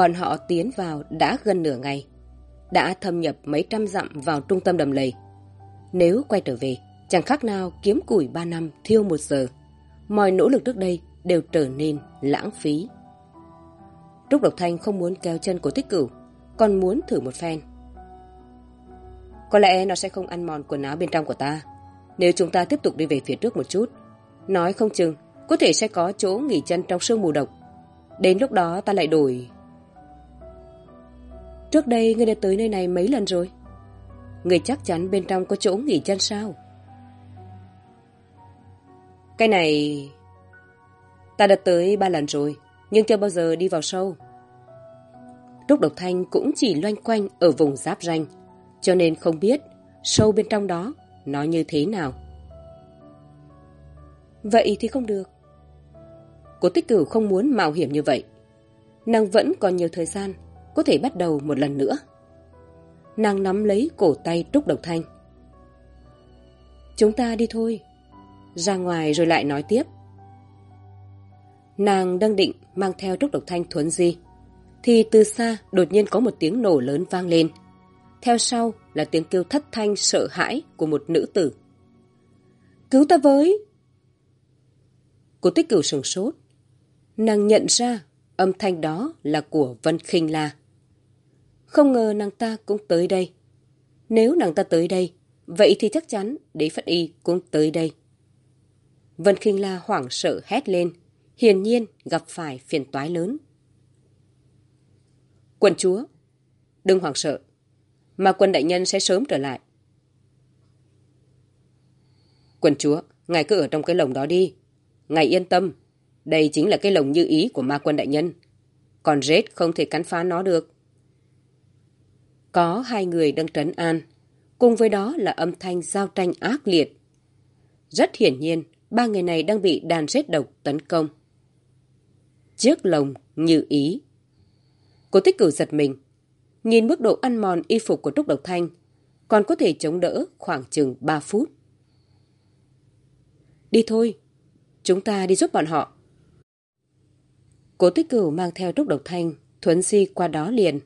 Bọn họ tiến vào đã gần nửa ngày, đã thâm nhập mấy trăm dặm vào trung tâm đầm lầy. Nếu quay trở về, chẳng khác nào kiếm củi ba năm thiêu một giờ. Mọi nỗ lực trước đây đều trở nên lãng phí. Trúc Độc Thanh không muốn kéo chân của tích cửu, còn muốn thử một phen. Có lẽ nó sẽ không ăn mòn quần áo bên trong của ta. Nếu chúng ta tiếp tục đi về phía trước một chút, nói không chừng, có thể sẽ có chỗ nghỉ chân trong sương mù độc. Đến lúc đó ta lại đổi Trước đây ngươi đã tới nơi này mấy lần rồi? Ngươi chắc chắn bên trong có chỗ nghỉ chân sao? Cái này... Ta đã tới ba lần rồi, nhưng chưa bao giờ đi vào sâu. Trúc Độc Thanh cũng chỉ loanh quanh ở vùng giáp ranh, cho nên không biết sâu bên trong đó nó như thế nào. Vậy thì không được. Cố tích cửu không muốn mạo hiểm như vậy. Nàng vẫn còn nhiều thời gian có thể bắt đầu một lần nữa. Nàng nắm lấy cổ tay Trúc Độc Thanh. Chúng ta đi thôi. Ra ngoài rồi lại nói tiếp. Nàng đang định mang theo Trúc Độc Thanh thuấn di. Thì từ xa đột nhiên có một tiếng nổ lớn vang lên. Theo sau là tiếng kêu thất thanh sợ hãi của một nữ tử. Cứu ta với! Cô tích cửu sừng sốt. Nàng nhận ra âm thanh đó là của Vân khinh La. Không ngờ nàng ta cũng tới đây. Nếu nàng ta tới đây, vậy thì chắc chắn đế phật y cũng tới đây. Vân Kinh La hoảng sợ hét lên, hiển nhiên gặp phải phiền toái lớn. Quân chúa, đừng hoảng sợ, mà quân đại nhân sẽ sớm trở lại. Quân chúa, ngài cứ ở trong cái lồng đó đi. Ngài yên tâm, đây chính là cái lồng như ý của ma quân đại nhân. Còn rết không thể cắn phá nó được. Có hai người đang trấn an, cùng với đó là âm thanh giao tranh ác liệt. Rất hiển nhiên, ba người này đang bị đàn rết độc tấn công. Chiếc lồng như ý. Cô tích cử giật mình. Nhìn mức độ ăn mòn y phục của Trúc Độc Thanh, còn có thể chống đỡ khoảng chừng 3 phút. Đi thôi, chúng ta đi giúp bọn họ. Cố tích cửu mang theo Trúc Độc Thanh, thuấn di qua đó liền.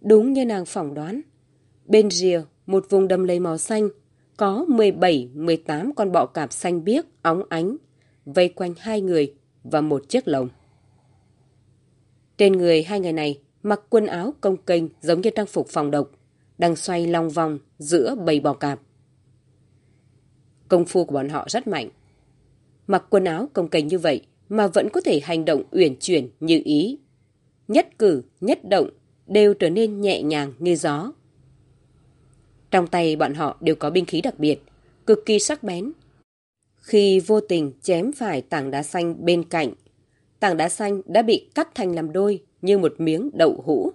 Đúng như nàng phỏng đoán. Bên rìa, một vùng đầm lầy màu xanh, có 17-18 con bọ cạp xanh biếc, óng ánh, vây quanh hai người và một chiếc lồng. Trên người hai người này mặc quần áo công kênh giống như trang phục phòng độc, đang xoay long vòng giữa bầy bò cạp. Công phu của bọn họ rất mạnh. Mặc quần áo công kênh như vậy mà vẫn có thể hành động uyển chuyển như ý. Nhất cử, nhất động đều trở nên nhẹ nhàng như gió. Trong tay bọn họ đều có binh khí đặc biệt, cực kỳ sắc bén. Khi vô tình chém phải tảng đá xanh bên cạnh, tảng đá xanh đã bị cắt thành làm đôi như một miếng đậu hũ.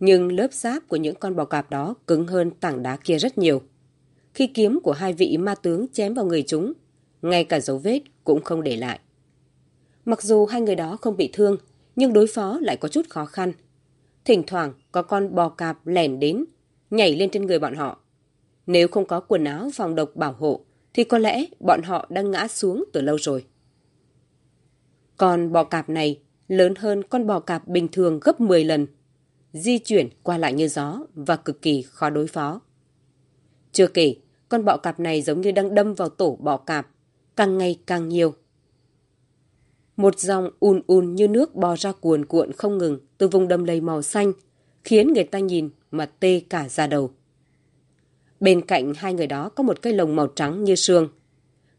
Nhưng lớp giáp của những con bò cạp đó cứng hơn tảng đá kia rất nhiều. Khi kiếm của hai vị ma tướng chém vào người chúng, ngay cả dấu vết cũng không để lại. Mặc dù hai người đó không bị thương, nhưng đối phó lại có chút khó khăn Thỉnh thoảng có con bò cạp lẻn đến, nhảy lên trên người bọn họ. Nếu không có quần áo phòng độc bảo hộ, thì có lẽ bọn họ đang ngã xuống từ lâu rồi. Con bò cạp này lớn hơn con bò cạp bình thường gấp 10 lần, di chuyển qua lại như gió và cực kỳ khó đối phó. Chưa kể, con bọ cạp này giống như đang đâm vào tổ bọ cạp, càng ngày càng nhiều. Một dòng ùn ùn như nước bò ra cuồn cuộn không ngừng từ vùng đầm lầy màu xanh, khiến người ta nhìn mà tê cả da đầu. Bên cạnh hai người đó có một cây lồng màu trắng như sương.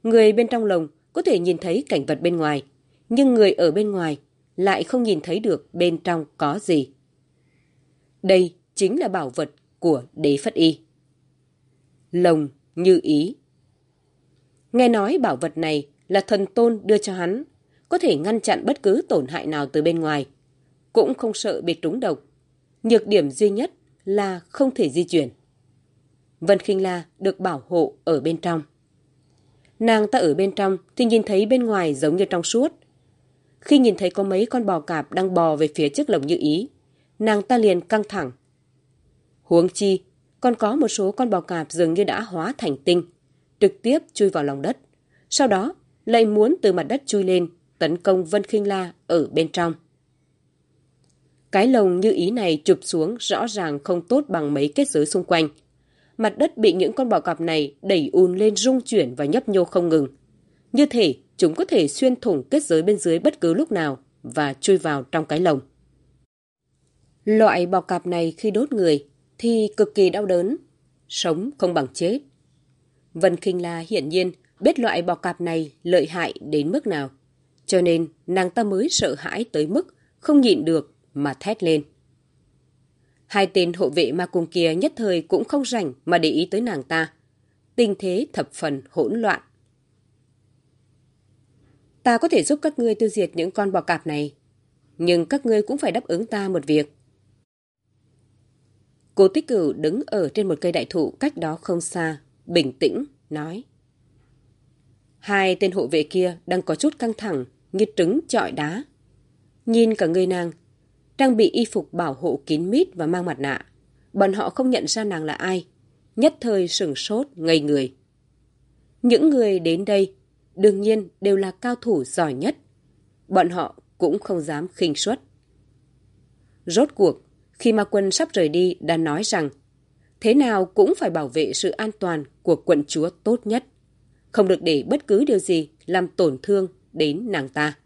Người bên trong lồng có thể nhìn thấy cảnh vật bên ngoài, nhưng người ở bên ngoài lại không nhìn thấy được bên trong có gì. Đây chính là bảo vật của đế phất y. Lồng như ý. Nghe nói bảo vật này là thần tôn đưa cho hắn, có thể ngăn chặn bất cứ tổn hại nào từ bên ngoài, cũng không sợ bị trúng độc. Nhược điểm duy nhất là không thể di chuyển. Vân Kinh La được bảo hộ ở bên trong. Nàng ta ở bên trong thì nhìn thấy bên ngoài giống như trong suốt. Khi nhìn thấy có mấy con bò cạp đang bò về phía trước lồng như ý, nàng ta liền căng thẳng. Huống chi, còn có một số con bò cạp dường như đã hóa thành tinh, trực tiếp chui vào lòng đất. Sau đó, lại muốn từ mặt đất chui lên, tấn công Vân Kinh La ở bên trong. Cái lồng như ý này chụp xuống rõ ràng không tốt bằng mấy kết giới xung quanh. Mặt đất bị những con bò cạp này đẩy ùn lên rung chuyển và nhấp nhô không ngừng. Như thể chúng có thể xuyên thủng kết giới bên dưới bất cứ lúc nào và chui vào trong cái lồng. Loại bò cạp này khi đốt người thì cực kỳ đau đớn, sống không bằng chết. Vân Kinh La hiển nhiên biết loại bò cạp này lợi hại đến mức nào, cho nên nàng ta mới sợ hãi tới mức không nhịn được mà thét lên. Hai tên hộ vệ ma cung kia nhất thời cũng không rảnh mà để ý tới nàng ta. Tình thế thập phần hỗn loạn. Ta có thể giúp các ngươi tiêu diệt những con bò cạp này, nhưng các ngươi cũng phải đáp ứng ta một việc. Cô tích cửu đứng ở trên một cây đại thụ cách đó không xa, bình tĩnh, nói. Hai tên hộ vệ kia đang có chút căng thẳng, như trứng trọi đá. Nhìn cả người nàng, trang bị y phục bảo hộ kín mít và mang mặt nạ. Bọn họ không nhận ra nàng là ai, nhất thời sửng sốt, ngây người. Những người đến đây, đương nhiên đều là cao thủ giỏi nhất. Bọn họ cũng không dám khinh suất. Rốt cuộc, khi ma quân sắp rời đi đã nói rằng thế nào cũng phải bảo vệ sự an toàn của quận chúa tốt nhất. Không được để bất cứ điều gì làm tổn thương đến nàng ta.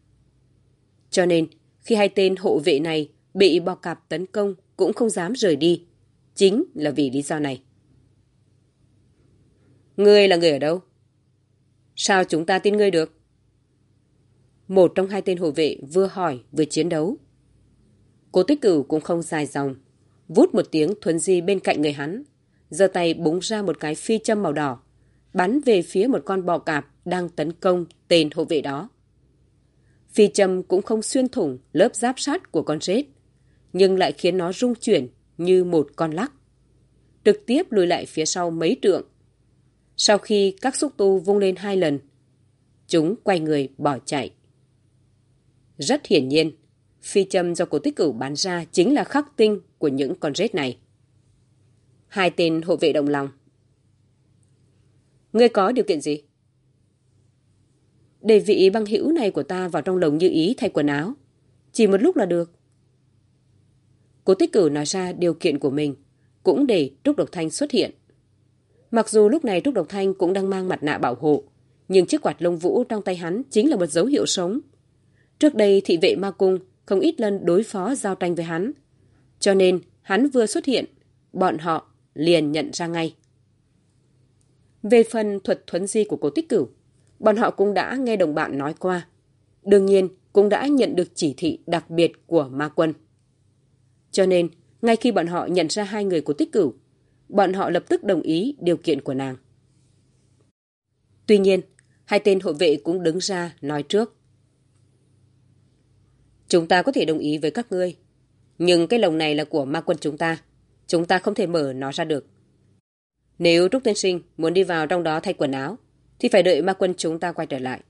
Cho nên, khi hai tên hộ vệ này bị bò cạp tấn công cũng không dám rời đi. Chính là vì lý do này. Ngươi là người ở đâu? Sao chúng ta tin ngươi được? Một trong hai tên hộ vệ vừa hỏi vừa chiến đấu. Cố tích cửu cũng không dài dòng. Vút một tiếng thuần di bên cạnh người hắn. giơ tay búng ra một cái phi châm màu đỏ. Bắn về phía một con bò cạp đang tấn công tên hộ vệ đó. Phi châm cũng không xuyên thủng lớp giáp sát của con rết nhưng lại khiến nó rung chuyển như một con lắc. Trực tiếp lùi lại phía sau mấy trượng. Sau khi các xúc tu vung lên hai lần, chúng quay người bỏ chạy. Rất hiển nhiên, phi châm do cổ tích cửu bán ra chính là khắc tinh của những con rết này. Hai tên hộ vệ đồng lòng. Ngươi có điều kiện gì? Để vị băng hữu này của ta vào trong lồng như ý thay quần áo. Chỉ một lúc là được. Cố tích cử nói ra điều kiện của mình, cũng để Trúc Độc Thanh xuất hiện. Mặc dù lúc này Trúc Độc Thanh cũng đang mang mặt nạ bảo hộ, nhưng chiếc quạt lông vũ trong tay hắn chính là một dấu hiệu sống. Trước đây thị vệ ma cung không ít lần đối phó giao tranh với hắn. Cho nên hắn vừa xuất hiện, bọn họ liền nhận ra ngay. Về phần thuật thuấn di của cố tích cửu, bọn họ cũng đã nghe đồng bạn nói qua. Đương nhiên, cũng đã nhận được chỉ thị đặc biệt của ma quân. Cho nên, ngay khi bọn họ nhận ra hai người của tích cửu, bọn họ lập tức đồng ý điều kiện của nàng. Tuy nhiên, hai tên hộ vệ cũng đứng ra nói trước. Chúng ta có thể đồng ý với các ngươi, nhưng cái lồng này là của ma quân chúng ta. Chúng ta không thể mở nó ra được. Nếu Trúc Tiên Sinh muốn đi vào trong đó thay quần áo, thì phải đợi ma quân chúng ta quay trở lại.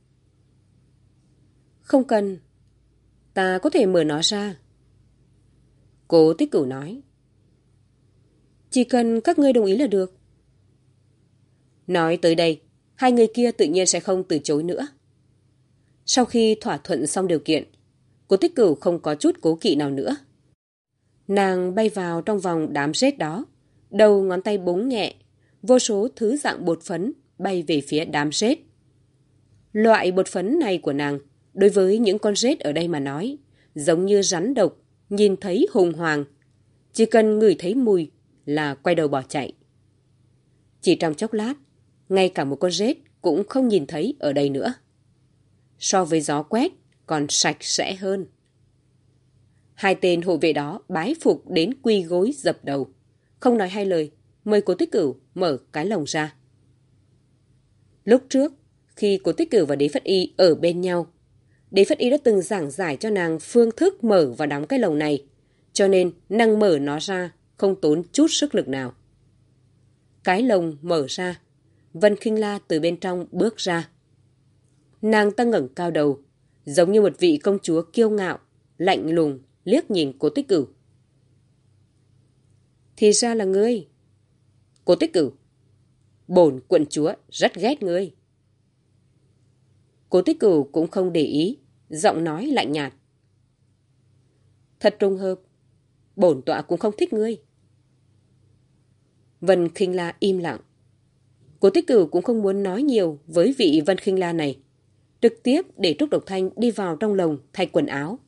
Không cần. Ta có thể mở nó ra. Cố tích cửu nói. Chỉ cần các ngươi đồng ý là được. Nói tới đây, hai người kia tự nhiên sẽ không từ chối nữa. Sau khi thỏa thuận xong điều kiện, cố tích cửu không có chút cố kỵ nào nữa. Nàng bay vào trong vòng đám rết đó, đầu ngón tay búng nhẹ, vô số thứ dạng bột phấn bay về phía đám rết. Loại bột phấn này của nàng, đối với những con rết ở đây mà nói, giống như rắn độc nhìn thấy hùng hoàng. Chỉ cần ngửi thấy mùi là quay đầu bỏ chạy. Chỉ trong chốc lát, ngay cả một con rết cũng không nhìn thấy ở đây nữa. So với gió quét, còn sạch sẽ hơn. Hai tên hộ vệ đó bái phục đến quy gối dập đầu. Không nói hai lời, mời cố tích cửu mở cái lồng ra. Lúc trước, khi cố tích cửu và đế phất y ở bên nhau, đế phất y đã từng giảng giải cho nàng phương thức mở và đóng cái lồng này, cho nên nàng mở nó ra không tốn chút sức lực nào. Cái lồng mở ra, Vân Kinh La từ bên trong bước ra. Nàng ta ngẩng cao đầu, giống như một vị công chúa kiêu ngạo, lạnh lùng, liếc nhìn cố tích cửu. Thì ra là ngươi. Cố tích cửu. Bổn quận chúa rất ghét ngươi. Cố tích cửu cũng không để ý, giọng nói lạnh nhạt. Thật trùng hợp, bổn tọa cũng không thích ngươi. Vân Kinh La im lặng. Cố tích cửu cũng không muốn nói nhiều với vị Vân Kinh La này. Trực tiếp để Trúc Độc Thanh đi vào trong lồng thay quần áo.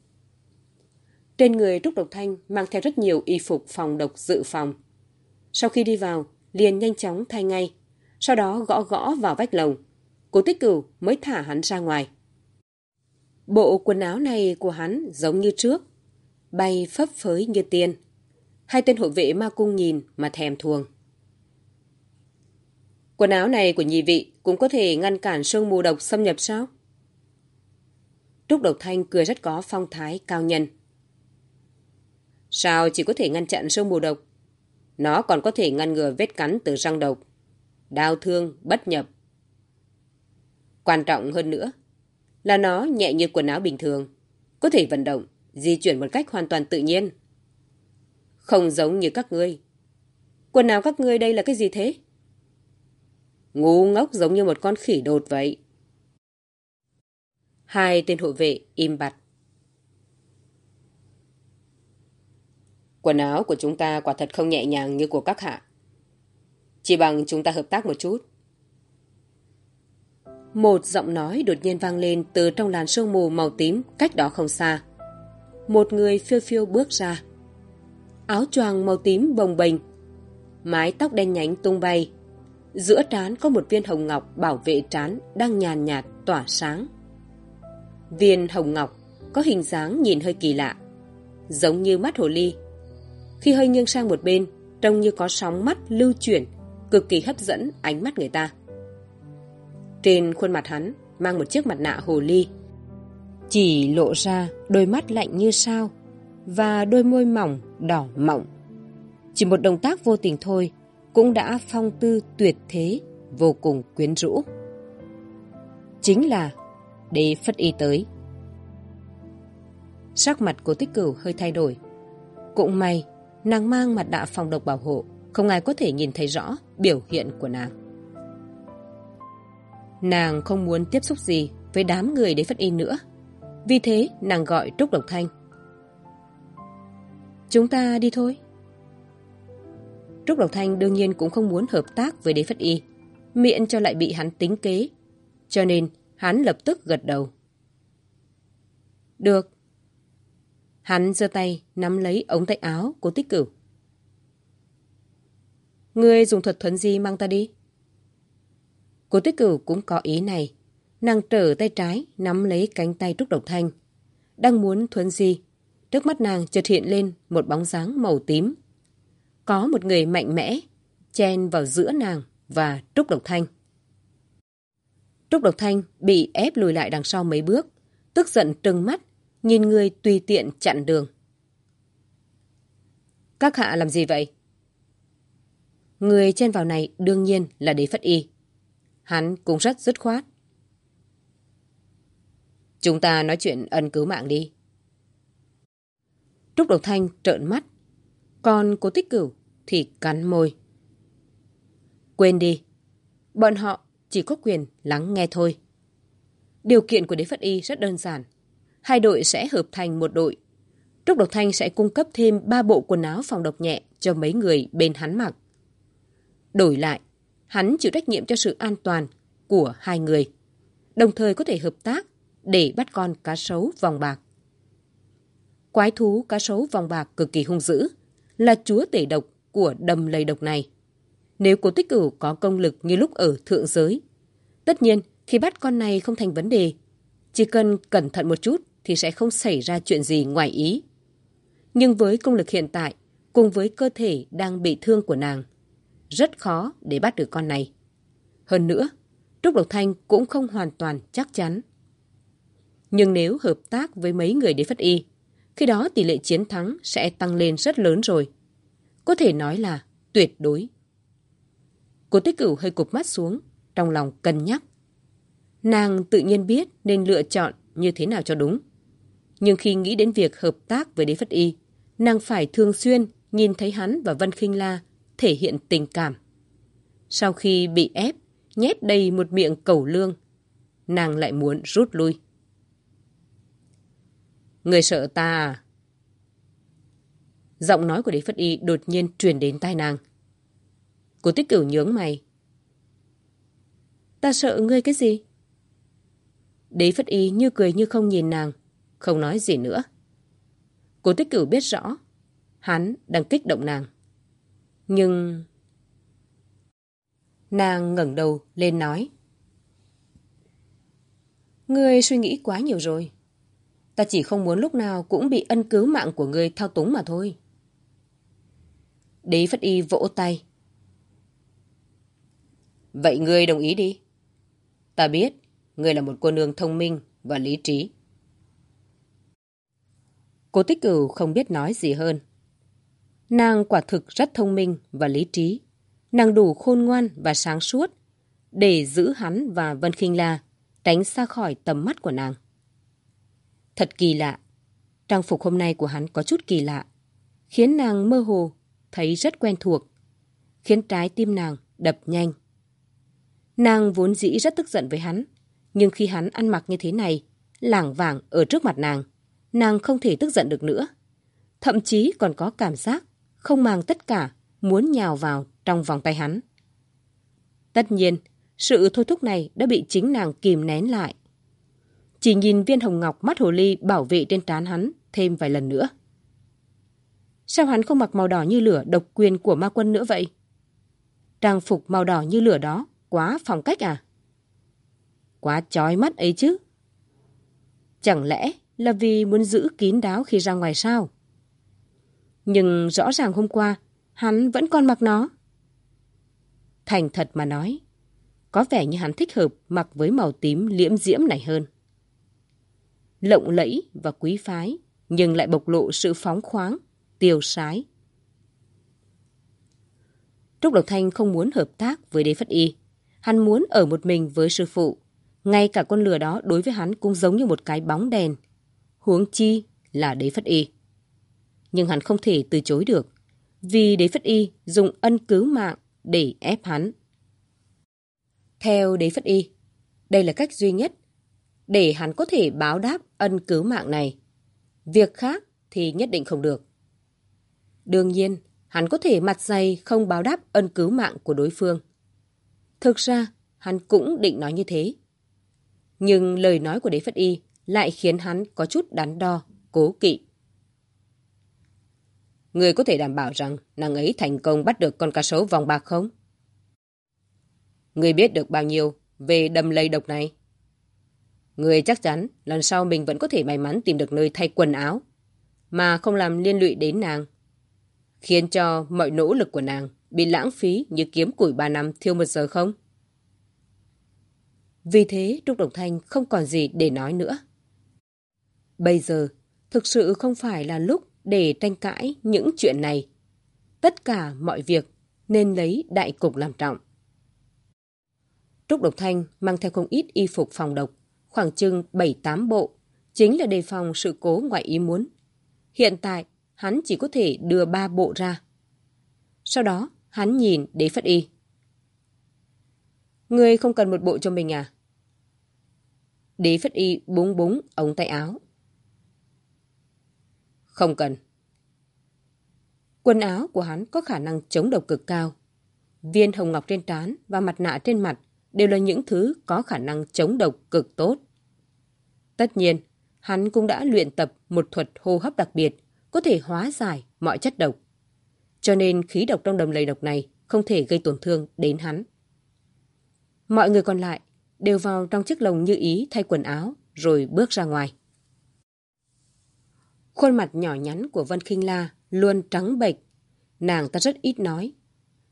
Trên người Trúc Độc Thanh mang theo rất nhiều y phục phòng độc dự phòng. Sau khi đi vào, liền nhanh chóng thay ngay. Sau đó gõ gõ vào vách lồng. Cố tích cửu mới thả hắn ra ngoài. Bộ quần áo này của hắn giống như trước. Bay phấp phới như tiên. Hai tên hộ vệ ma cung nhìn mà thèm thuồng. Quần áo này của nhị vị cũng có thể ngăn cản sương mù độc xâm nhập sao? Trúc Độc Thanh cười rất có phong thái cao nhân. Sao chỉ có thể ngăn chặn sương mù độc? Nó còn có thể ngăn ngừa vết cắn từ răng độc. Đau thương, bất nhập. Quan trọng hơn nữa là nó nhẹ như quần áo bình thường. Có thể vận động, di chuyển một cách hoàn toàn tự nhiên. Không giống như các ngươi. Quần áo các ngươi đây là cái gì thế? Ngu ngốc giống như một con khỉ đột vậy. Hai tên hộ vệ im bặt. Quần áo của chúng ta quả thật không nhẹ nhàng như của các hạ. Chỉ bằng chúng ta hợp tác một chút. Một giọng nói đột nhiên vang lên từ trong làn sương mù màu tím cách đó không xa. Một người phiêu phiêu bước ra. Áo choàng màu tím bồng bềnh, mái tóc đen nhánh tung bay. Giữa trán có một viên hồng ngọc bảo vệ trán đang nhàn nhạt tỏa sáng. Viên hồng ngọc có hình dáng nhìn hơi kỳ lạ, giống như mắt hồ ly khi hơi nghiêng sang một bên, trông như có sóng mắt lưu chuyển, cực kỳ hấp dẫn ánh mắt người ta. Trên khuôn mặt hắn mang một chiếc mặt nạ hồ ly. Chỉ lộ ra đôi mắt lạnh như sao và đôi môi mỏng, đỏ mọng. Chỉ một động tác vô tình thôi cũng đã phong tư tuyệt thế, vô cùng quyến rũ. Chính là đế phất y tới. Sắc mặt của tích cửu hơi thay đổi. Cũng may Nàng mang mặt nạ phòng độc bảo hộ, không ai có thể nhìn thấy rõ biểu hiện của nàng. Nàng không muốn tiếp xúc gì với đám người đế phất y nữa. Vì thế, nàng gọi Trúc Độc Thanh. Chúng ta đi thôi. Trúc Độc Thanh đương nhiên cũng không muốn hợp tác với đế phất y, miệng cho lại bị hắn tính kế. Cho nên, hắn lập tức gật đầu. Được, Hắn giơ tay nắm lấy ống tay áo của tích cửu. Ngươi dùng thuật thuấn di mang ta đi. Cố tích cửu cũng có ý này. Nàng trở tay trái nắm lấy cánh tay Trúc Độc Thanh. Đang muốn thuấn di. Trước mắt nàng chợt hiện lên một bóng dáng màu tím. Có một người mạnh mẽ chen vào giữa nàng và Trúc Độc Thanh. Trúc Độc Thanh bị ép lùi lại đằng sau mấy bước, tức giận trừng mắt nhìn người tùy tiện chặn đường. Các hạ làm gì vậy? Người chen vào này đương nhiên là đế phất y. Hắn cũng rất dứt khoát. Chúng ta nói chuyện ân cứu mạng đi. Trúc Độc Thanh trợn mắt, còn cố tích cửu thì cắn môi. Quên đi, bọn họ chỉ có quyền lắng nghe thôi. Điều kiện của đế phất y rất đơn giản hai đội sẽ hợp thành một đội. Trúc Độc Thanh sẽ cung cấp thêm ba bộ quần áo phòng độc nhẹ cho mấy người bên hắn mặc. Đổi lại, hắn chịu trách nhiệm cho sự an toàn của hai người, đồng thời có thể hợp tác để bắt con cá sấu vòng bạc. Quái thú cá sấu vòng bạc cực kỳ hung dữ, là chúa tể độc của đầm lầy độc này. Nếu cố tích cửu có công lực như lúc ở thượng giới, tất nhiên khi bắt con này không thành vấn đề, chỉ cần cẩn thận một chút thì sẽ không xảy ra chuyện gì ngoài ý. Nhưng với công lực hiện tại, cùng với cơ thể đang bị thương của nàng, rất khó để bắt được con này. Hơn nữa, Trúc Độc Thanh cũng không hoàn toàn chắc chắn. Nhưng nếu hợp tác với mấy người đế phất y, khi đó tỷ lệ chiến thắng sẽ tăng lên rất lớn rồi. Có thể nói là tuyệt đối. Cô tích cửu hơi cụp mắt xuống, trong lòng cân nhắc. Nàng tự nhiên biết nên lựa chọn như thế nào cho đúng. Nhưng khi nghĩ đến việc hợp tác với đế phất y, nàng phải thường xuyên nhìn thấy hắn và Vân Kinh La thể hiện tình cảm. Sau khi bị ép, nhét đầy một miệng cầu lương, nàng lại muốn rút lui. Người sợ ta à? Giọng nói của đế phất y đột nhiên truyền đến tai nàng. Cô tích cửu nhướng mày. Ta sợ ngươi cái gì? Đế phất y như cười như không nhìn nàng, không nói gì nữa. Cô tích cửu biết rõ, hắn đang kích động nàng. Nhưng... Nàng ngẩng đầu lên nói. Ngươi suy nghĩ quá nhiều rồi. Ta chỉ không muốn lúc nào cũng bị ân cứu mạng của ngươi thao túng mà thôi. Đế Phất Y vỗ tay. Vậy ngươi đồng ý đi. Ta biết, ngươi là một cô nương thông minh và lý trí. Cô Tích Cửu không biết nói gì hơn. Nàng quả thực rất thông minh và lý trí. Nàng đủ khôn ngoan và sáng suốt để giữ hắn và Vân Kinh La tránh xa khỏi tầm mắt của nàng. Thật kỳ lạ. Trang phục hôm nay của hắn có chút kỳ lạ, khiến nàng mơ hồ, thấy rất quen thuộc, khiến trái tim nàng đập nhanh. Nàng vốn dĩ rất tức giận với hắn, nhưng khi hắn ăn mặc như thế này, lảng vảng ở trước mặt nàng, nàng không thể tức giận được nữa. Thậm chí còn có cảm giác không mang tất cả, muốn nhào vào trong vòng tay hắn. Tất nhiên, sự thôi thúc này đã bị chính nàng kìm nén lại. Chỉ nhìn viên hồng ngọc mắt hồ ly bảo vệ trên trán hắn thêm vài lần nữa. Sao hắn không mặc màu đỏ như lửa độc quyền của ma quân nữa vậy? Trang phục màu đỏ như lửa đó quá phong cách à? Quá chói mắt ấy chứ. Chẳng lẽ là vì muốn giữ kín đáo khi ra ngoài sao? Nhưng rõ ràng hôm qua, hắn vẫn còn mặc nó. Thành thật mà nói, có vẻ như hắn thích hợp mặc với màu tím liễm diễm này hơn. Lộng lẫy và quý phái, nhưng lại bộc lộ sự phóng khoáng, tiêu sái. Trúc Độc Thanh không muốn hợp tác với đế phất y. Hắn muốn ở một mình với sư phụ. Ngay cả con lừa đó đối với hắn cũng giống như một cái bóng đèn. Huống chi là đế phất y. Nhưng hắn không thể từ chối được. Vì đế phất y dùng ân cứu mạng để ép hắn. Theo đế phất y, đây là cách duy nhất để hắn có thể báo đáp ân cứu mạng này. Việc khác thì nhất định không được. Đương nhiên, hắn có thể mặt dày không báo đáp ân cứu mạng của đối phương. Thực ra, hắn cũng định nói như thế. Nhưng lời nói của đế phất y lại khiến hắn có chút đắn đo, cố kỵ. Người có thể đảm bảo rằng nàng ấy thành công bắt được con cá sấu vòng bạc không? Người biết được bao nhiêu về đầm lây độc này? Người chắc chắn lần sau mình vẫn có thể may mắn tìm được nơi thay quần áo mà không làm liên lụy đến nàng khiến cho mọi nỗ lực của nàng bị lãng phí như kiếm củi ba năm thiêu một giờ không? Vì thế Trúc Đồng Thanh không còn gì để nói nữa. Bây giờ, thực sự không phải là lúc để tranh cãi những chuyện này. Tất cả mọi việc nên lấy đại cục làm trọng. Trúc Độc Thanh mang theo không ít y phục phòng độc, khoảng chừng 7-8 bộ, chính là đề phòng sự cố ngoại ý muốn. Hiện tại, hắn chỉ có thể đưa ba bộ ra. Sau đó, hắn nhìn đế phất y. Ngươi không cần một bộ cho mình à? Đế phất y búng búng ống tay áo. Không cần. Quần áo của hắn có khả năng chống độc cực cao. Viên hồng ngọc trên trán và mặt nạ trên mặt đều là những thứ có khả năng chống độc cực tốt. Tất nhiên, hắn cũng đã luyện tập một thuật hô hấp đặc biệt có thể hóa giải mọi chất độc. Cho nên khí độc trong đầm lầy độc này không thể gây tổn thương đến hắn. Mọi người còn lại đều vào trong chiếc lồng như ý thay quần áo rồi bước ra ngoài. Khuôn mặt nhỏ nhắn của Vân Kinh La luôn trắng bệch. Nàng ta rất ít nói.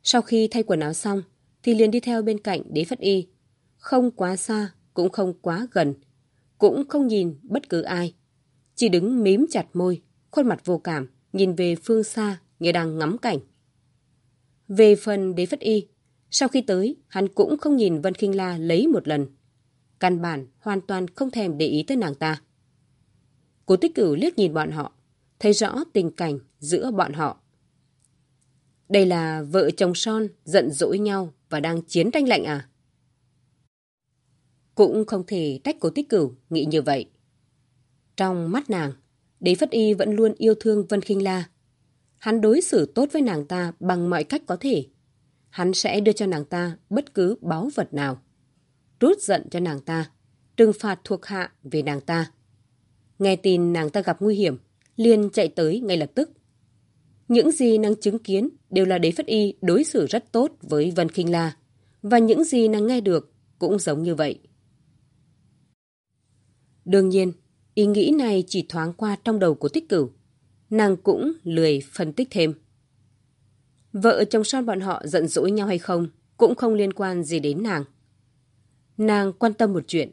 Sau khi thay quần áo xong, thì liền đi theo bên cạnh đế phất y. Không quá xa, cũng không quá gần. Cũng không nhìn bất cứ ai. Chỉ đứng mím chặt môi, khuôn mặt vô cảm, nhìn về phương xa như đang ngắm cảnh. Về phần đế phất y, sau khi tới, hắn cũng không nhìn Vân Kinh La lấy một lần. Căn bản hoàn toàn không thèm để ý tới nàng ta. Cố tích cửu liếc nhìn bọn họ, thấy rõ tình cảnh giữa bọn họ. Đây là vợ chồng son giận dỗi nhau và đang chiến tranh lạnh à? Cũng không thể trách cố tích cửu nghĩ như vậy. Trong mắt nàng, đế phất y vẫn luôn yêu thương Vân Kinh La. Hắn đối xử tốt với nàng ta bằng mọi cách có thể. Hắn sẽ đưa cho nàng ta bất cứ báu vật nào. Rút giận cho nàng ta, trừng phạt thuộc hạ về nàng ta. Nghe tin nàng ta gặp nguy hiểm, liền chạy tới ngay lập tức. Những gì nàng chứng kiến đều là đế phất y đối xử rất tốt với Vân Kinh La. Và những gì nàng nghe được cũng giống như vậy. Đương nhiên, ý nghĩ này chỉ thoáng qua trong đầu của tích cửu. Nàng cũng lười phân tích thêm. Vợ chồng son bọn họ giận dỗi nhau hay không cũng không liên quan gì đến nàng. Nàng quan tâm một chuyện.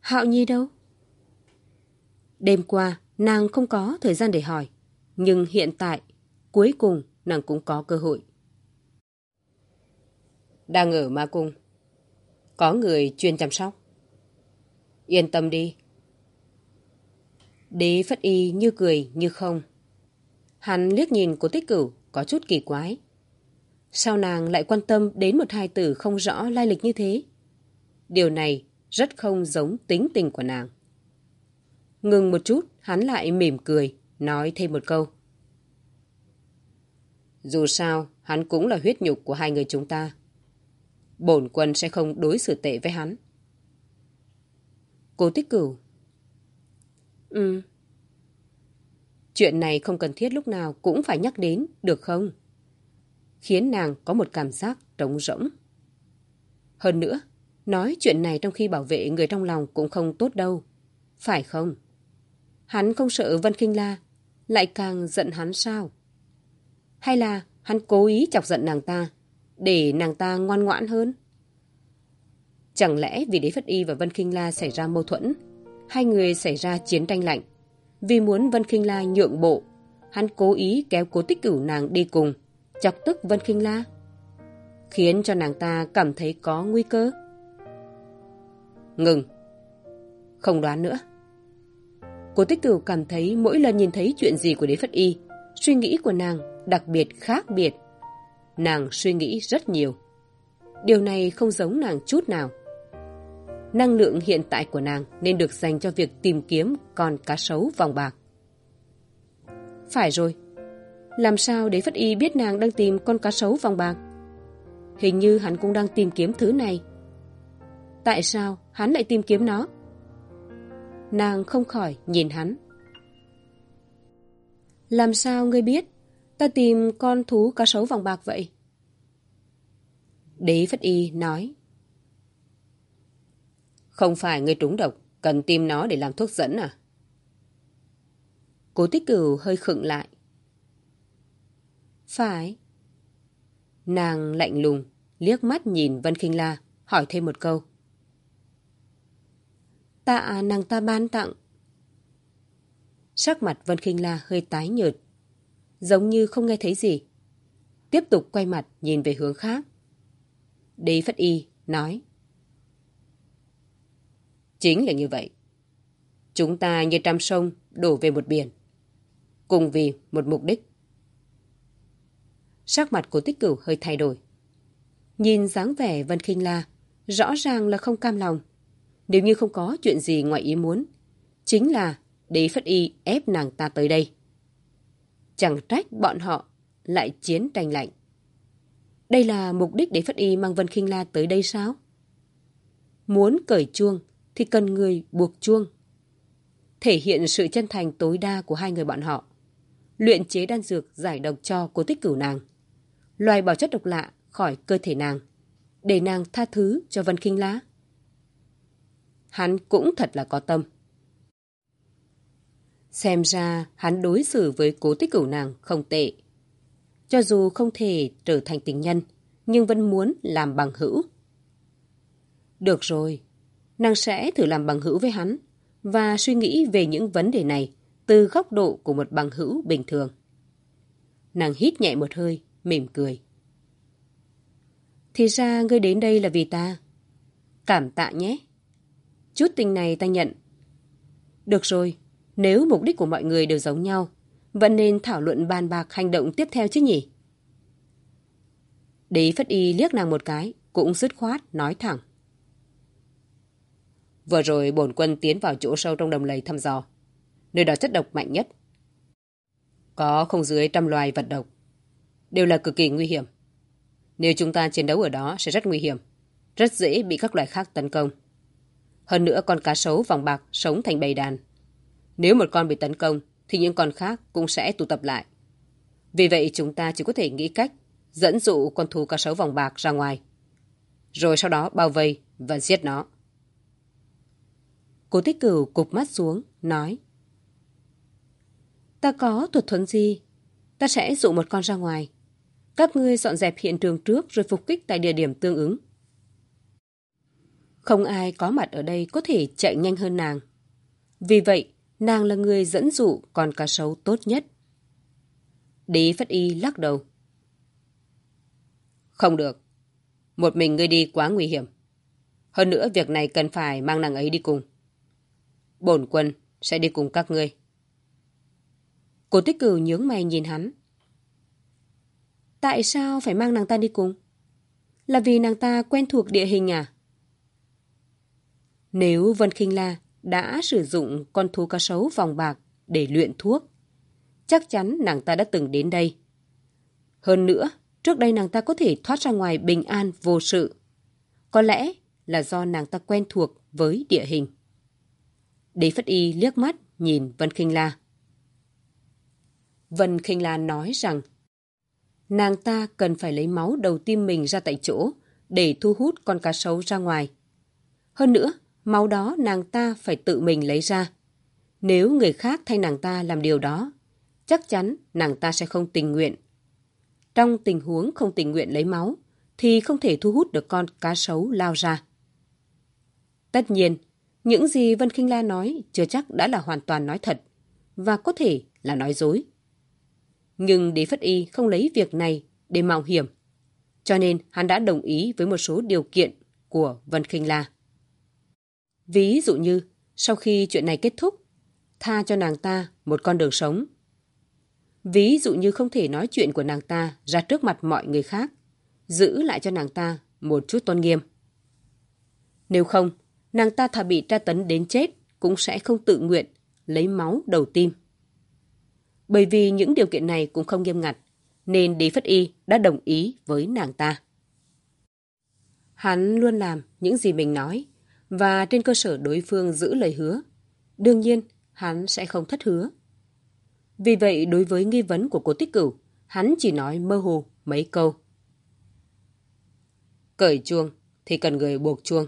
Hạo Nhi đâu? Đêm qua, nàng không có thời gian để hỏi. Nhưng hiện tại, cuối cùng nàng cũng có cơ hội. Đang ở ma cung. Có người chuyên chăm sóc. Yên tâm đi. Đế phất y như cười như không. Hắn liếc nhìn cô tích cửu có chút kỳ quái. Sao nàng lại quan tâm đến một hai tử không rõ lai lịch như thế? Điều này rất không giống tính tình của nàng. Ngừng một chút, hắn lại mỉm cười, nói thêm một câu. Dù sao, hắn cũng là huyết nhục của hai người chúng ta. Bổn quân sẽ không đối xử tệ với hắn. Cô tích cửu. Ừ. Chuyện này không cần thiết lúc nào cũng phải nhắc đến, được không? Khiến nàng có một cảm giác trống rỗng. Hơn nữa, nói chuyện này trong khi bảo vệ người trong lòng cũng không tốt đâu. Phải không? Hắn không sợ Vân Kinh La, lại càng giận hắn sao? Hay là hắn cố ý chọc giận nàng ta, để nàng ta ngoan ngoãn hơn? Chẳng lẽ vì Đế Phất Y và Vân Kinh La xảy ra mâu thuẫn, hai người xảy ra chiến tranh lạnh? Vì muốn Vân Kinh La nhượng bộ, hắn cố ý kéo cố tích cửu nàng đi cùng, chọc tức Vân Kinh La, khiến cho nàng ta cảm thấy có nguy cơ. Ngừng. Không đoán nữa. Cô tích cửu cảm thấy mỗi lần nhìn thấy chuyện gì của đế phất y, suy nghĩ của nàng đặc biệt khác biệt. Nàng suy nghĩ rất nhiều. Điều này không giống nàng chút nào. Năng lượng hiện tại của nàng nên được dành cho việc tìm kiếm con cá sấu vòng bạc. Phải rồi. Làm sao đế phất y biết nàng đang tìm con cá sấu vòng bạc? Hình như hắn cũng đang tìm kiếm thứ này. Tại sao hắn lại tìm kiếm nó? Nàng không khỏi nhìn hắn. Làm sao ngươi biết? Ta tìm con thú cá sấu vòng bạc vậy. Đế Phất Y nói. Không phải ngươi trúng độc, cần tìm nó để làm thuốc dẫn à? Cố tích cửu hơi khựng lại. Phải. Nàng lạnh lùng, liếc mắt nhìn Vân Kinh La, hỏi thêm một câu. Tạ nàng ta ban tặng. Sắc mặt Vân Kinh La hơi tái nhợt, giống như không nghe thấy gì. Tiếp tục quay mặt nhìn về hướng khác. Đế Phất Y nói. Chính là như vậy. Chúng ta như trăm sông đổ về một biển. Cùng vì một mục đích. Sắc mặt của tích cửu hơi thay đổi. Nhìn dáng vẻ Vân Kinh La, rõ ràng là không cam lòng. Nếu như không có chuyện gì ngoài ý muốn, chính là đế phất y ép nàng ta tới đây. Chẳng trách bọn họ lại chiến tranh lạnh. Đây là mục đích đế phất y mang Vân Kinh La tới đây sao? Muốn cởi chuông thì cần người buộc chuông. Thể hiện sự chân thành tối đa của hai người bọn họ. Luyện chế đan dược giải độc cho cố tích cửu nàng. Loài bảo chất độc lạ khỏi cơ thể nàng. Để nàng tha thứ cho Vân Kinh La. Hắn cũng thật là có tâm. Xem ra hắn đối xử với cố tích cửu nàng không tệ. Cho dù không thể trở thành tình nhân, nhưng vẫn muốn làm bằng hữu. Được rồi, nàng sẽ thử làm bằng hữu với hắn và suy nghĩ về những vấn đề này từ góc độ của một bằng hữu bình thường. Nàng hít nhẹ một hơi, mỉm cười. Thì ra ngươi đến đây là vì ta. Cảm tạ nhé. Chút tình này ta nhận. Được rồi, nếu mục đích của mọi người đều giống nhau, vẫn nên thảo luận bàn bạc hành động tiếp theo chứ nhỉ? Đế Phất Y liếc nàng một cái, cũng dứt khoát, nói thẳng. Vừa rồi bổn quân tiến vào chỗ sâu trong đồng lầy thăm dò. Nơi đó chất độc mạnh nhất. Có không dưới trăm loài vật độc. Đều là cực kỳ nguy hiểm. Nếu chúng ta chiến đấu ở đó sẽ rất nguy hiểm. Rất dễ bị các loài khác tấn công. Hơn nữa con cá sấu vòng bạc sống thành bầy đàn. Nếu một con bị tấn công thì những con khác cũng sẽ tụ tập lại. Vì vậy chúng ta chỉ có thể nghĩ cách dẫn dụ con thú cá sấu vòng bạc ra ngoài. Rồi sau đó bao vây và giết nó. Cố tích cửu cụp mắt xuống, nói. Ta có thuật thuẫn gì? Ta sẽ dụ một con ra ngoài. Các ngươi dọn dẹp hiện trường trước rồi phục kích tại địa điểm tương ứng. Không ai có mặt ở đây có thể chạy nhanh hơn nàng. Vì vậy, nàng là người dẫn dụ con cá sấu tốt nhất. Đế Phất Y lắc đầu. Không được. Một mình ngươi đi quá nguy hiểm. Hơn nữa việc này cần phải mang nàng ấy đi cùng. Bổn quân sẽ đi cùng các ngươi. Cô tích cửu nhướng mày nhìn hắn. Tại sao phải mang nàng ta đi cùng? Là vì nàng ta quen thuộc địa hình à? Nếu Vân Kinh La đã sử dụng con thú cá sấu vòng bạc để luyện thuốc, chắc chắn nàng ta đã từng đến đây. Hơn nữa, trước đây nàng ta có thể thoát ra ngoài bình an vô sự. Có lẽ là do nàng ta quen thuộc với địa hình. Đế Phất Y liếc mắt nhìn Vân Kinh La. Vân Kinh La nói rằng nàng ta cần phải lấy máu đầu tim mình ra tại chỗ để thu hút con cá sấu ra ngoài. Hơn nữa, máu đó nàng ta phải tự mình lấy ra. Nếu người khác thay nàng ta làm điều đó, chắc chắn nàng ta sẽ không tình nguyện. Trong tình huống không tình nguyện lấy máu, thì không thể thu hút được con cá sấu lao ra. Tất nhiên, những gì Vân Kinh La nói chưa chắc đã là hoàn toàn nói thật, và có thể là nói dối. Nhưng Đế Phất Y không lấy việc này để mạo hiểm, cho nên hắn đã đồng ý với một số điều kiện của Vân Kinh La. Ví dụ như, sau khi chuyện này kết thúc, tha cho nàng ta một con đường sống. Ví dụ như không thể nói chuyện của nàng ta ra trước mặt mọi người khác, giữ lại cho nàng ta một chút tôn nghiêm. Nếu không, nàng ta thà bị tra tấn đến chết cũng sẽ không tự nguyện lấy máu đầu tim. Bởi vì những điều kiện này cũng không nghiêm ngặt, nên Đế Phất Y đã đồng ý với nàng ta. Hắn luôn làm những gì mình nói, và trên cơ sở đối phương giữ lời hứa. Đương nhiên, hắn sẽ không thất hứa. Vì vậy, đối với nghi vấn của cô tích cửu, hắn chỉ nói mơ hồ mấy câu. Cởi chuông thì cần người buộc chuông.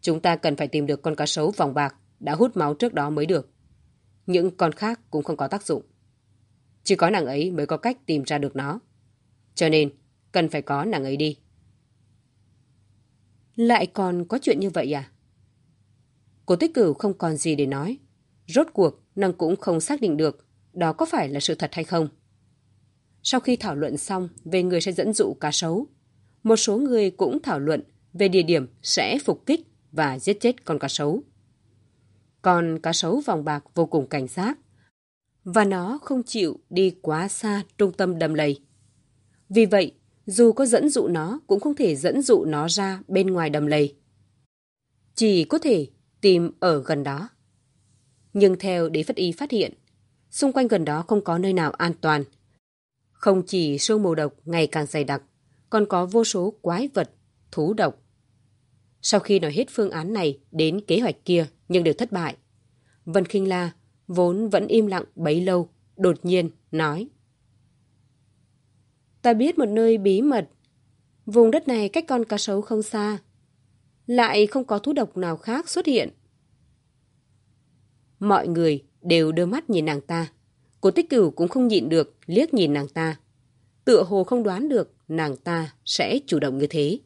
Chúng ta cần phải tìm được con cá sấu vòng bạc đã hút máu trước đó mới được. Những con khác cũng không có tác dụng. Chỉ có nàng ấy mới có cách tìm ra được nó. Cho nên, cần phải có nàng ấy đi. Lại còn có chuyện như vậy à? Cô tích cửu không còn gì để nói. Rốt cuộc, nàng cũng không xác định được đó có phải là sự thật hay không. Sau khi thảo luận xong về người sẽ dẫn dụ cá sấu, một số người cũng thảo luận về địa điểm sẽ phục kích và giết chết con cá sấu. Còn cá sấu vòng bạc vô cùng cảnh giác, và nó không chịu đi quá xa trung tâm đầm lầy. Vì vậy, dù có dẫn dụ nó cũng không thể dẫn dụ nó ra bên ngoài đầm lầy. Chỉ có thể tìm ở gần đó. Nhưng theo đế phất y phát hiện, xung quanh gần đó không có nơi nào an toàn. Không chỉ sương mù độc ngày càng dày đặc, còn có vô số quái vật, thú độc. Sau khi nói hết phương án này đến kế hoạch kia nhưng đều thất bại, Vân Kinh La vốn vẫn im lặng bấy lâu, đột nhiên nói. Ta biết một nơi bí mật. Vùng đất này cách con cá sấu không xa. Lại không có thú độc nào khác xuất hiện. Mọi người đều đưa mắt nhìn nàng ta. Cố tích cửu cũng không nhịn được liếc nhìn nàng ta. Tựa hồ không đoán được nàng ta sẽ chủ động như thế.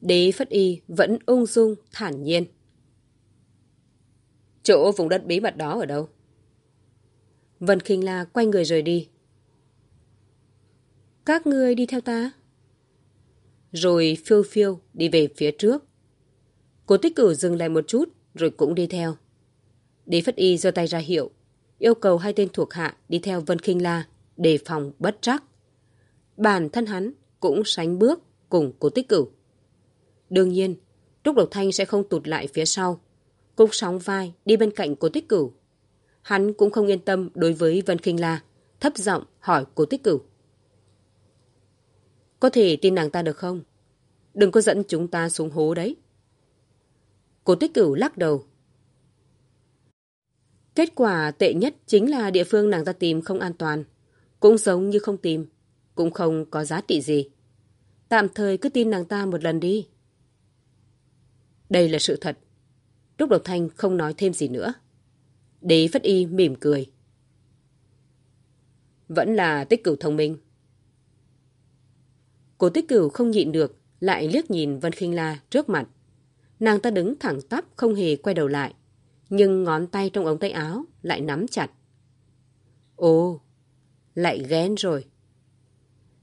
Đế Phất Y vẫn ung dung, thản nhiên. Chỗ vùng đất bí mật đó ở đâu? Vân Kinh La quay người rời đi. Các người đi theo ta. Rồi phiêu phiêu đi về phía trước. Cố tích Cử dừng lại một chút rồi cũng đi theo. Đế Phất Y giơ tay ra hiệu, yêu cầu hai tên thuộc hạ đi theo Vân Kinh La đề phòng bất trắc. Bản thân hắn cũng sánh bước cùng cố tích cửu. Đương nhiên, Trúc Độc Thanh sẽ không tụt lại phía sau. Cũng sóng vai đi bên cạnh cố tích cửu. Hắn cũng không yên tâm đối với Vân Kinh La, thấp giọng hỏi cố tích cửu. Có thể tin nàng ta được không? Đừng có dẫn chúng ta xuống hố đấy. cô tích cửu lắc đầu. Kết quả tệ nhất chính là địa phương nàng ta tìm không an toàn. Cũng giống như không tìm. Cũng không có giá trị gì. Tạm thời cứ tin nàng ta một lần đi. Đây là sự thật. Trúc Độc Thanh không nói thêm gì nữa. Đế Phất Y mỉm cười. Vẫn là tích cửu thông minh. Cố tích cửu không nhịn được, lại liếc nhìn Vân Kinh La trước mặt. Nàng ta đứng thẳng tắp không hề quay đầu lại, nhưng ngón tay trong ống tay áo lại nắm chặt. Ồ, lại ghen rồi.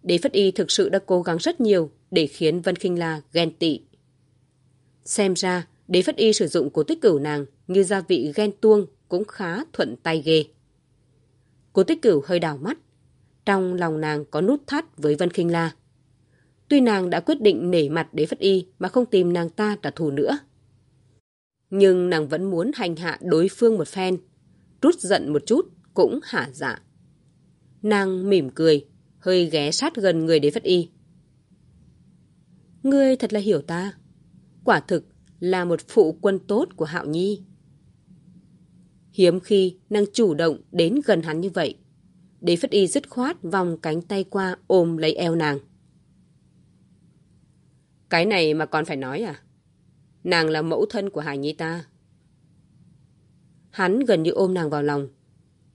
Đế Phất Y thực sự đã cố gắng rất nhiều để khiến Vân Kinh La ghen tị. Xem ra, Đế Phất Y sử dụng cố tích cửu nàng như gia vị ghen tuông cũng khá thuận tay ghê. Cố tích cửu hơi đảo mắt. Trong lòng nàng có nút thắt với Vân Kinh La. Tuy nàng đã quyết định nể mặt đế phất y mà không tìm nàng ta trả thù nữa. Nhưng nàng vẫn muốn hành hạ đối phương một phen. Rút giận một chút cũng hả dạ. Nàng mỉm cười, hơi ghé sát gần người đế phất y. Ngươi thật là hiểu ta. Quả thực là một phụ quân tốt của Hạo Nhi. Hiếm khi nàng chủ động đến gần hắn như vậy. Đế phất y dứt khoát vòng cánh tay qua ôm lấy eo nàng. Cái này mà còn phải nói à? Nàng là mẫu thân của Hải Nhi ta. Hắn gần như ôm nàng vào lòng.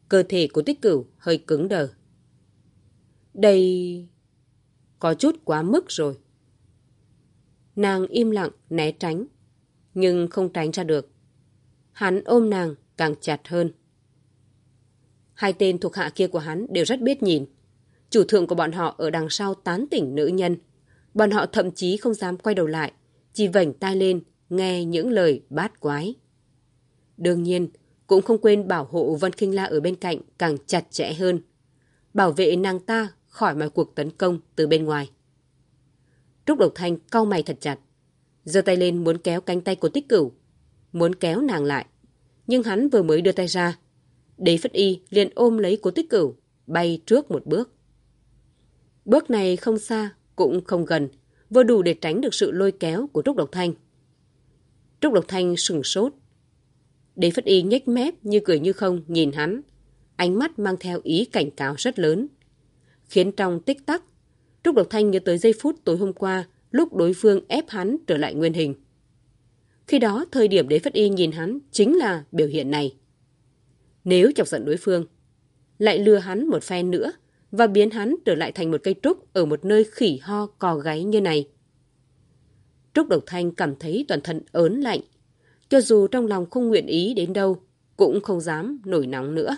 Cơ thể của tích cửu hơi cứng đờ. Đây... có chút quá mức rồi. Nàng im lặng, né tránh. Nhưng không tránh ra được. Hắn ôm nàng càng chặt hơn. Hai tên thuộc hạ kia của hắn đều rất biết nhìn. Chủ thượng của bọn họ ở đằng sau tán tỉnh nữ nhân Bọn họ thậm chí không dám quay đầu lại, chỉ vảnh tai lên, nghe những lời bát quái. Đương nhiên, cũng không quên bảo hộ Vân Kinh La ở bên cạnh càng chặt chẽ hơn. Bảo vệ nàng ta khỏi mọi cuộc tấn công từ bên ngoài. Trúc Độc Thanh cau mày thật chặt, giơ tay lên muốn kéo cánh tay của tích cửu, muốn kéo nàng lại. Nhưng hắn vừa mới đưa tay ra, đế phất y liền ôm lấy cố tích cửu, bay trước một bước. Bước này không xa, cũng không gần, vừa đủ để tránh được sự lôi kéo của Trúc Độc Thanh. Trúc Độc Thanh sừng sốt. Đế Phất Y nhếch mép như cười như không nhìn hắn, ánh mắt mang theo ý cảnh cáo rất lớn. Khiến trong tích tắc, Trúc Độc Thanh nhớ tới giây phút tối hôm qua lúc đối phương ép hắn trở lại nguyên hình. Khi đó, thời điểm Đế Phất Y nhìn hắn chính là biểu hiện này. Nếu chọc giận đối phương, lại lừa hắn một phen nữa, và biến hắn trở lại thành một cây trúc ở một nơi khỉ ho cò gáy như này. Trúc Độc Thanh cảm thấy toàn thân ớn lạnh, cho dù trong lòng không nguyện ý đến đâu, cũng không dám nổi nóng nữa.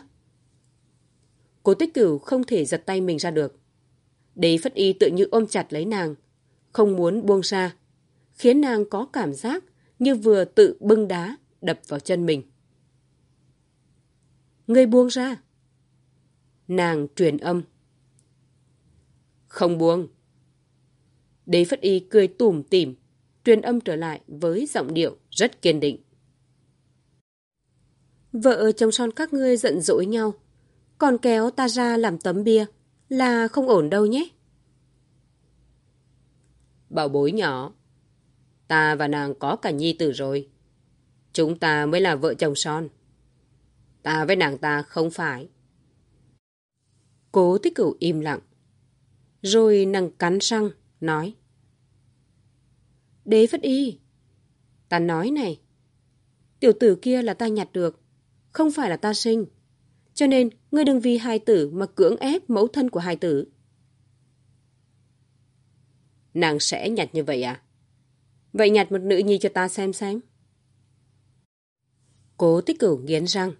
Cố tích cửu không thể giật tay mình ra được. Đế Phất Y tự như ôm chặt lấy nàng, không muốn buông ra, khiến nàng có cảm giác như vừa tự bưng đá đập vào chân mình. Người buông ra. Nàng truyền âm. Không buông. Đế Phất Y cười tủm tỉm, truyền âm trở lại với giọng điệu rất kiên định. Vợ chồng son các ngươi giận dỗi nhau, còn kéo ta ra làm tấm bia là không ổn đâu nhé. Bảo bối nhỏ, ta và nàng có cả nhi tử rồi. Chúng ta mới là vợ chồng son. Ta với nàng ta không phải. Cố tích cửu im lặng. Rồi nàng cắn răng, nói. Đế Phất Y, ta nói này, tiểu tử kia là ta nhặt được, không phải là ta sinh. Cho nên, ngươi đừng vì hai tử mà cưỡng ép mẫu thân của hai tử. Nàng sẽ nhặt như vậy à? Vậy nhặt một nữ nhi cho ta xem xem. Cố tích cửu nghiến răng.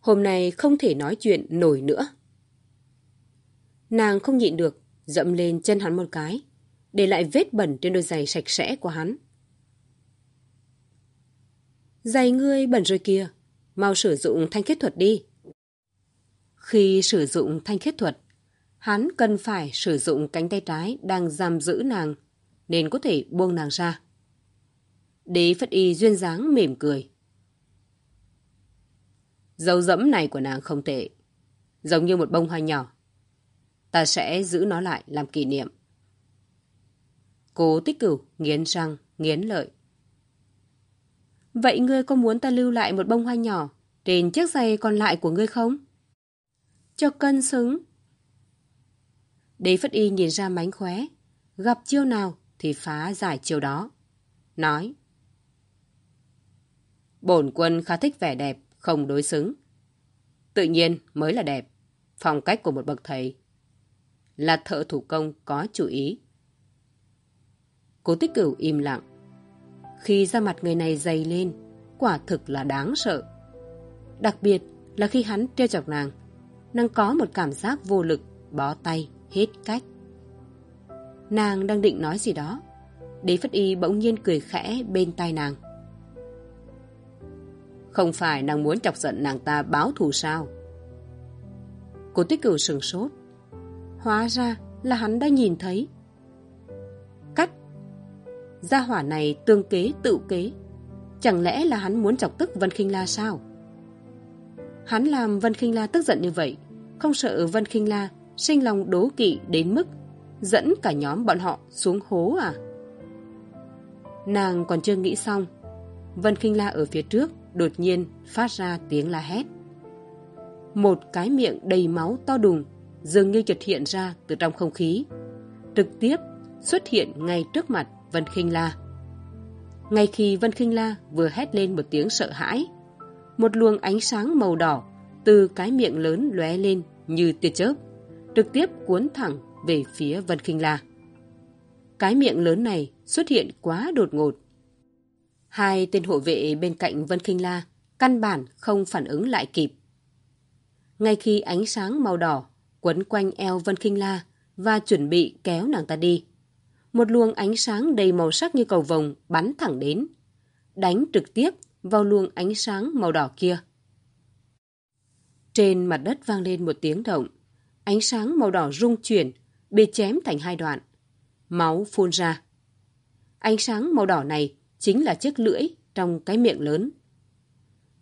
Hôm nay không thể nói chuyện nổi nữa. Nàng không nhịn được, dậm lên chân hắn một cái, để lại vết bẩn trên đôi giày sạch sẽ của hắn. Giày ngươi bẩn rồi kìa, mau sử dụng thanh khiết thuật đi. Khi sử dụng thanh khiết thuật, hắn cần phải sử dụng cánh tay trái đang giam giữ nàng, nên có thể buông nàng ra. Đế Phất Y duyên dáng mỉm cười. Dấu dẫm này của nàng không tệ, giống như một bông hoa nhỏ. Ta sẽ giữ nó lại làm kỷ niệm. Cố tích cửu nghiến răng, nghiến lợi. Vậy ngươi có muốn ta lưu lại một bông hoa nhỏ trên chiếc giày còn lại của ngươi không? Cho cân xứng. Đế Phất Y nhìn ra mánh khóe, gặp chiêu nào thì phá giải chiêu đó. Nói. Bổn quân khá thích vẻ đẹp, không đối xứng. Tự nhiên mới là đẹp, phong cách của một bậc thầy. Là thợ thủ công có chủ ý. Cố tích cửu im lặng. Khi da mặt người này dày lên, quả thực là đáng sợ. Đặc biệt là khi hắn treo chọc nàng, nàng có một cảm giác vô lực, bó tay, hết cách. Nàng đang định nói gì đó. Đế Phất Y bỗng nhiên cười khẽ bên tai nàng. Không phải nàng muốn chọc giận nàng ta báo thù sao? Cô tích cửu sừng sốt. Hóa ra là hắn đã nhìn thấy. Cắt. Gia hỏa này tương kế tự kế. Chẳng lẽ là hắn muốn chọc tức Vân Kinh La sao? Hắn làm Vân Kinh La tức giận như vậy, không sợ Vân Kinh La sinh lòng đố kỵ đến mức dẫn cả nhóm bọn họ xuống hố à? Nàng còn chưa nghĩ xong, Vân Kinh La ở phía trước đột nhiên phát ra tiếng la hét. Một cái miệng đầy máu to đùng dường như chợt hiện ra từ trong không khí, trực tiếp xuất hiện ngay trước mặt Vân Kinh La. Ngay khi Vân Kinh La vừa hét lên một tiếng sợ hãi, một luồng ánh sáng màu đỏ từ cái miệng lớn lóe lên như tia chớp, trực tiếp cuốn thẳng về phía Vân Kinh La. Cái miệng lớn này xuất hiện quá đột ngột. Hai tên hộ vệ bên cạnh Vân Kinh La căn bản không phản ứng lại kịp. Ngay khi ánh sáng màu đỏ quấn quanh eo Vân Kinh La và chuẩn bị kéo nàng ta đi, một luồng ánh sáng đầy màu sắc như cầu vồng bắn thẳng đến, đánh trực tiếp vào luồng ánh sáng màu đỏ kia. Trên mặt đất vang lên một tiếng động, ánh sáng màu đỏ rung chuyển, bị chém thành hai đoạn. Máu phun ra. Ánh sáng màu đỏ này chính là chiếc lưỡi trong cái miệng lớn.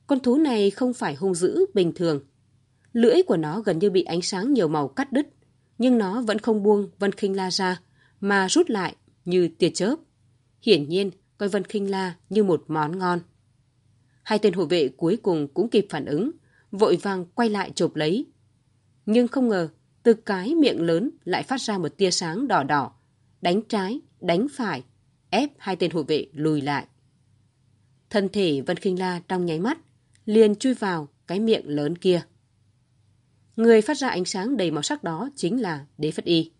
Con thú này không phải hung dữ bình thường. Lưỡi của nó gần như bị ánh sáng nhiều màu cắt đứt, nhưng nó vẫn không buông Vân Kinh La ra, mà rút lại như tia chớp. Hiển nhiên, coi Vân Kinh La như một món ngon. Hai tên hộ vệ cuối cùng cũng kịp phản ứng, vội vàng quay lại chộp lấy. Nhưng không ngờ, từ cái miệng lớn lại phát ra một tia sáng đỏ đỏ, đánh trái, đánh phải, ép hai tên hộ vệ lùi lại. Thân thể Vân Kinh La trong nháy mắt, liền chui vào cái miệng lớn kia. Người phát ra ánh sáng đầy màu sắc đó chính là Đế Phất Y.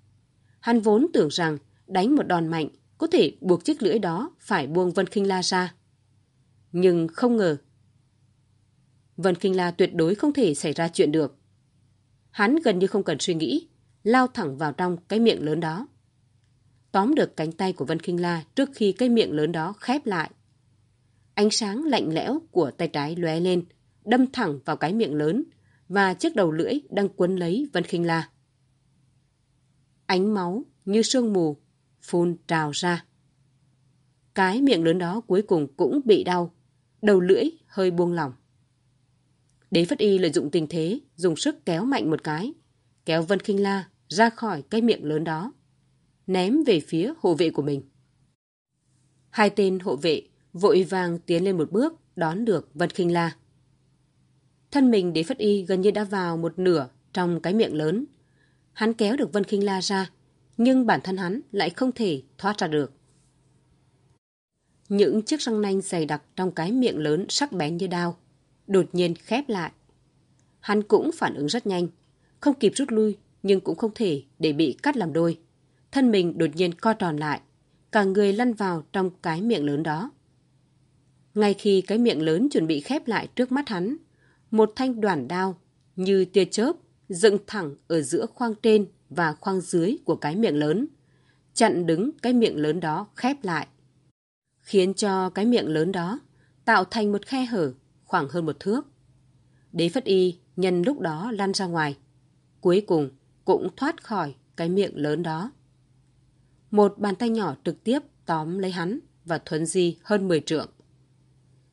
Hắn vốn tưởng rằng đánh một đòn mạnh có thể buộc chiếc lưỡi đó phải buông Vân Kinh La ra. Nhưng không ngờ. Vân Kinh La tuyệt đối không thể xảy ra chuyện được. Hắn gần như không cần suy nghĩ, lao thẳng vào trong cái miệng lớn đó. Tóm được cánh tay của Vân Kinh La trước khi cái miệng lớn đó khép lại. Ánh sáng lạnh lẽo của tay trái lóe lên, đâm thẳng vào cái miệng lớn và chiếc đầu lưỡi đang quấn lấy Vân Kinh La. Ánh máu như sương mù phun trào ra. Cái miệng lớn đó cuối cùng cũng bị đau, đầu lưỡi hơi buông lỏng. Đế Phất Y lợi dụng tình thế, dùng sức kéo mạnh một cái, kéo Vân Kinh La ra khỏi cái miệng lớn đó, ném về phía hộ vệ của mình. Hai tên hộ vệ vội vàng tiến lên một bước đón được Vân Kinh La. Thân mình Đế Phất Y gần như đã vào một nửa trong cái miệng lớn. Hắn kéo được Vân Kinh La ra, nhưng bản thân hắn lại không thể thoát ra được. Những chiếc răng nanh dày đặc trong cái miệng lớn sắc bén như đao. đột nhiên khép lại. Hắn cũng phản ứng rất nhanh, không kịp rút lui nhưng cũng không thể để bị cắt làm đôi. Thân mình đột nhiên co tròn lại, cả người lăn vào trong cái miệng lớn đó. Ngay khi cái miệng lớn chuẩn bị khép lại trước mắt hắn, một thanh đoàn đao như tia chớp dựng thẳng ở giữa khoang trên và khoang dưới của cái miệng lớn, chặn đứng cái miệng lớn đó khép lại, khiến cho cái miệng lớn đó tạo thành một khe hở khoảng hơn một thước. Đế Phất Y nhân lúc đó lăn ra ngoài, cuối cùng cũng thoát khỏi cái miệng lớn đó. Một bàn tay nhỏ trực tiếp tóm lấy hắn và thuấn di hơn 10 trượng.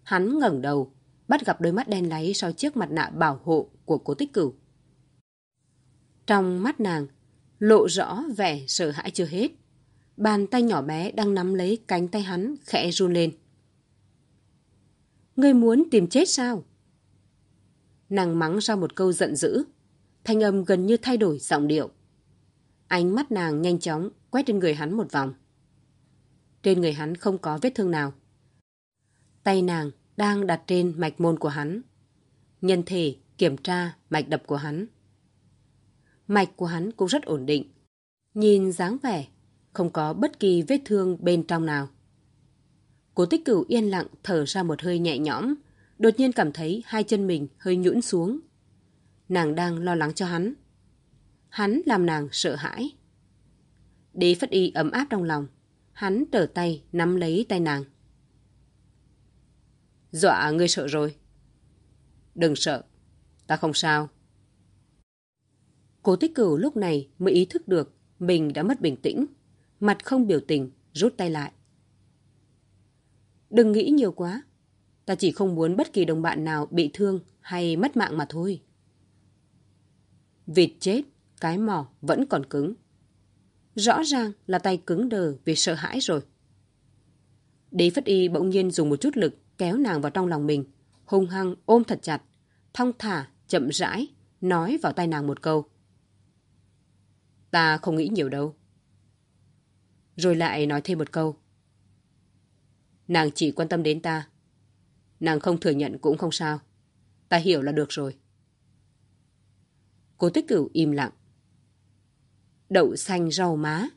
Hắn ngẩng đầu, bắt gặp đôi mắt đen láy sau chiếc mặt nạ bảo hộ của cố tích cửu. Trong mắt nàng, lộ rõ vẻ sợ hãi chưa hết. Bàn tay nhỏ bé đang nắm lấy cánh tay hắn khẽ run lên. Ngươi muốn tìm chết sao? Nàng mắng ra một câu giận dữ. Thanh âm gần như thay đổi giọng điệu. Ánh mắt nàng nhanh chóng quét trên người hắn một vòng. Trên người hắn không có vết thương nào. Tay nàng đang đặt trên mạch môn của hắn. Nhân thể kiểm tra mạch đập của hắn. Mạch của hắn cũng rất ổn định. Nhìn dáng vẻ, không có bất kỳ vết thương bên trong nào. Cố tích cửu yên lặng thở ra một hơi nhẹ nhõm, đột nhiên cảm thấy hai chân mình hơi nhũn xuống. Nàng đang lo lắng cho hắn. Hắn làm nàng sợ hãi. Đế phất y ấm áp trong lòng. Hắn trở tay nắm lấy tay nàng. Dọa ngươi sợ rồi. Đừng sợ. Ta không sao. Cố tích cửu lúc này mới ý thức được mình đã mất bình tĩnh. Mặt không biểu tình, rút tay lại. Đừng nghĩ nhiều quá. Ta chỉ không muốn bất kỳ đồng bạn nào bị thương hay mất mạng mà thôi. Vịt chết, cái mỏ vẫn còn cứng. Rõ ràng là tay cứng đờ vì sợ hãi rồi. Đế Phất Y bỗng nhiên dùng một chút lực kéo nàng vào trong lòng mình, hung hăng ôm thật chặt, thong thả, chậm rãi, nói vào tay nàng một câu. Ta không nghĩ nhiều đâu. Rồi lại nói thêm một câu. Nàng chỉ quan tâm đến ta. Nàng không thừa nhận cũng không sao. Ta hiểu là được rồi. Cố tích cửu im lặng. Đậu xanh rau má.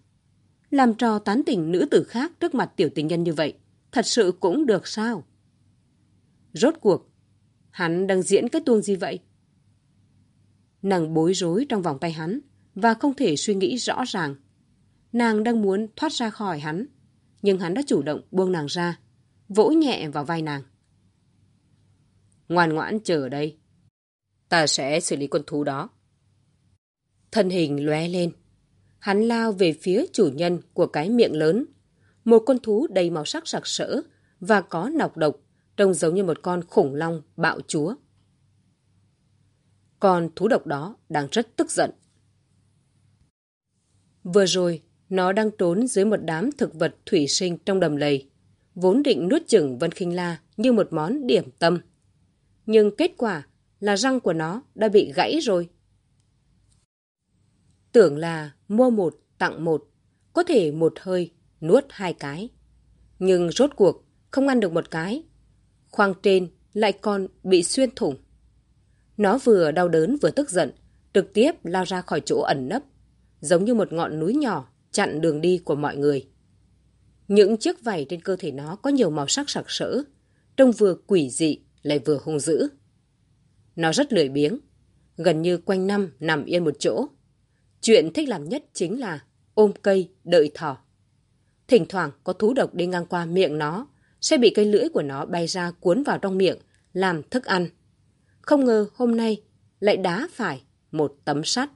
Làm trò tán tỉnh nữ tử khác trước mặt tiểu tình nhân như vậy. Thật sự cũng được sao? Rốt cuộc, hắn đang diễn cái tuông gì vậy? Nàng bối rối trong vòng tay hắn và không thể suy nghĩ rõ ràng. Nàng đang muốn thoát ra khỏi hắn, nhưng hắn đã chủ động buông nàng ra, vỗ nhẹ vào vai nàng. Ngoan ngoãn chờ ở đây. Ta sẽ xử lý con thú đó. Thân hình lóe lên. Hắn lao về phía chủ nhân của cái miệng lớn. Một con thú đầy màu sắc sặc sỡ và có nọc độc, trông giống như một con khủng long bạo chúa. Con thú độc đó đang rất tức giận. Vừa rồi, nó đang trốn dưới một đám thực vật thủy sinh trong đầm lầy, vốn định nuốt chửng Vân Kinh La như một món điểm tâm. Nhưng kết quả là răng của nó đã bị gãy rồi. Tưởng là mua một tặng một, có thể một hơi nuốt hai cái. Nhưng rốt cuộc không ăn được một cái. Khoang trên lại còn bị xuyên thủng. Nó vừa đau đớn vừa tức giận, trực tiếp lao ra khỏi chỗ ẩn nấp, giống như một ngọn núi nhỏ chặn đường đi của mọi người. Những chiếc vảy trên cơ thể nó có nhiều màu sắc sặc sỡ, trông vừa quỷ dị lại vừa hung dữ. Nó rất lười biếng, gần như quanh năm nằm yên một chỗ. Chuyện thích làm nhất chính là ôm cây đợi thỏ. Thỉnh thoảng có thú độc đi ngang qua miệng nó, sẽ bị cây lưỡi của nó bay ra cuốn vào trong miệng, làm thức ăn. Không ngờ hôm nay lại đá phải một tấm sắt.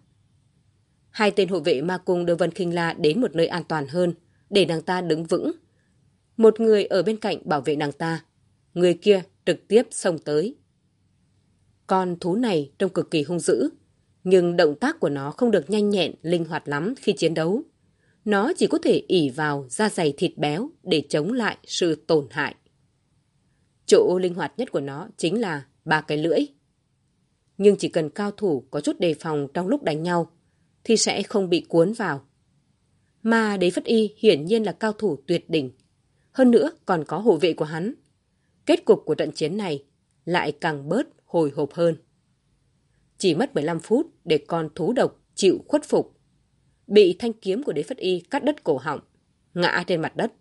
Hai tên hộ vệ ma cung đưa Vân Kinh La đến một nơi an toàn hơn, để nàng ta đứng vững. Một người ở bên cạnh bảo vệ nàng ta, người kia trực tiếp xông tới. Con thú này trông cực kỳ hung dữ, nhưng động tác của nó không được nhanh nhẹn, linh hoạt lắm khi chiến đấu. Nó chỉ có thể ỉ vào da dày thịt béo để chống lại sự tổn hại. Chỗ linh hoạt nhất của nó chính là ba cái lưỡi. Nhưng chỉ cần cao thủ có chút đề phòng trong lúc đánh nhau, thì sẽ không bị cuốn vào. Mà đế phất y hiển nhiên là cao thủ tuyệt đỉnh. Hơn nữa còn có hộ vệ của hắn. Kết cục của trận chiến này lại càng bớt hồi hộp hơn. Chỉ mất 15 phút để con thú độc chịu khuất phục. Bị thanh kiếm của đế phất y cắt đứt cổ họng, ngã trên mặt đất.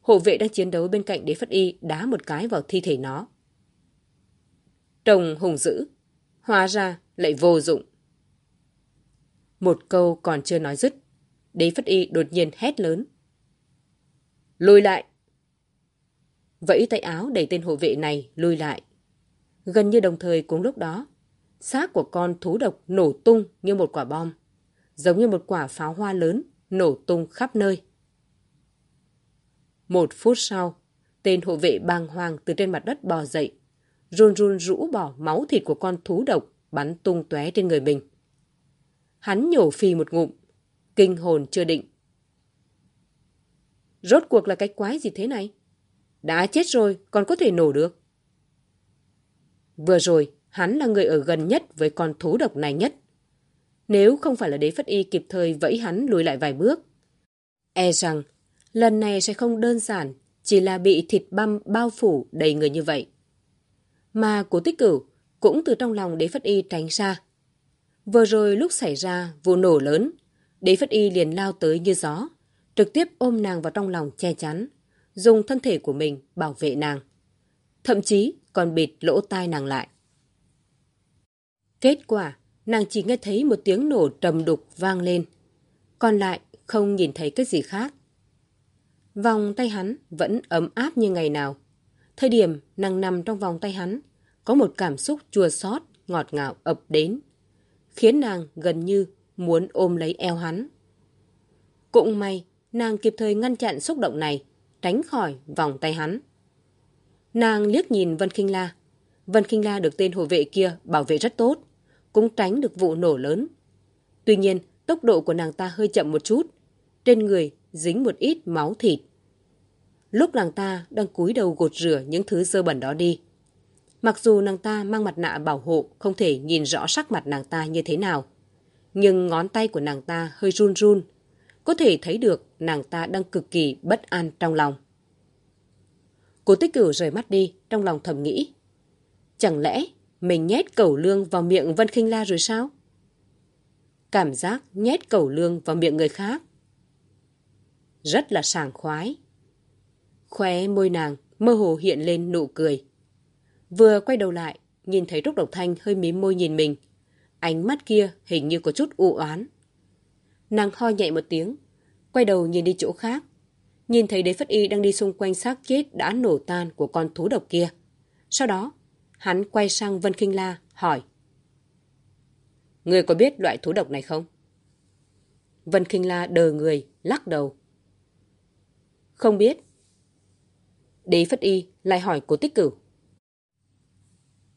Hộ vệ đang chiến đấu bên cạnh đế phất y đá một cái vào thi thể nó. Trông hùng dữ, hóa ra lại vô dụng. Một câu còn chưa nói dứt, đế phất y đột nhiên hét lớn. Lùi lại! Vẫy tay áo đẩy tên hộ vệ này lùi lại. Gần như đồng thời cùng lúc đó, xác của con thú độc nổ tung như một quả bom, giống như một quả pháo hoa lớn nổ tung khắp nơi. Một phút sau, tên hộ vệ bàng hoàng từ trên mặt đất bò dậy, run run rũ bỏ máu thịt của con thú độc bắn tung tóe trên người mình. Hắn nhổ phì một ngụm, kinh hồn chưa định. Rốt cuộc là cái quái gì thế này? Đã chết rồi, còn có thể nổ được. Vừa rồi, hắn là người ở gần nhất với con thú độc này nhất. Nếu không phải là đế phất y kịp thời vẫy hắn lùi lại vài bước, e rằng lần này sẽ không đơn giản chỉ là bị thịt băm bao phủ đầy người như vậy. Mà cố tích cửu cũng từ trong lòng đế phất y tránh xa. Vừa rồi lúc xảy ra vụ nổ lớn, đế phất y liền lao tới như gió, trực tiếp ôm nàng vào trong lòng che chắn, dùng thân thể của mình bảo vệ nàng. Thậm chí còn bịt lỗ tai nàng lại. Kết quả, nàng chỉ nghe thấy một tiếng nổ trầm đục vang lên. Còn lại không nhìn thấy cái gì khác. Vòng tay hắn vẫn ấm áp như ngày nào. Thời điểm nàng nằm trong vòng tay hắn, có một cảm xúc chua xót, ngọt ngào ập đến, khiến nàng gần như muốn ôm lấy eo hắn. Cũng may, nàng kịp thời ngăn chặn xúc động này, tránh khỏi vòng tay hắn. Nàng liếc nhìn Vân Kinh La. Vân Kinh La được tên hộ vệ kia bảo vệ rất tốt, cũng tránh được vụ nổ lớn. Tuy nhiên, tốc độ của nàng ta hơi chậm một chút, trên người dính một ít máu thịt. Lúc nàng ta đang cúi đầu gột rửa những thứ dơ bẩn đó đi. Mặc dù nàng ta mang mặt nạ bảo hộ không thể nhìn rõ sắc mặt nàng ta như thế nào, nhưng ngón tay của nàng ta hơi run run, có thể thấy được nàng ta đang cực kỳ bất an trong lòng. Cố tích cửu rời mắt đi, trong lòng thầm nghĩ. Chẳng lẽ mình nhét cẩu lương vào miệng Vân Kinh La rồi sao? Cảm giác nhét cẩu lương vào miệng người khác. Rất là sảng khoái. Khóe môi nàng mơ hồ hiện lên nụ cười. Vừa quay đầu lại, nhìn thấy Trúc Độc Thanh hơi mím môi nhìn mình. Ánh mắt kia hình như có chút u oán. Nàng ho nhẹ một tiếng, quay đầu nhìn đi chỗ khác. Nhìn thấy đế phất y đang đi xung quanh xác chết đã nổ tan của con thú độc kia. Sau đó, hắn quay sang Vân Kinh La, hỏi. Người có biết loại thú độc này không? Vân Kinh La đờ người, lắc đầu. Không biết. Đế Phất Y lại hỏi cố tích cửu.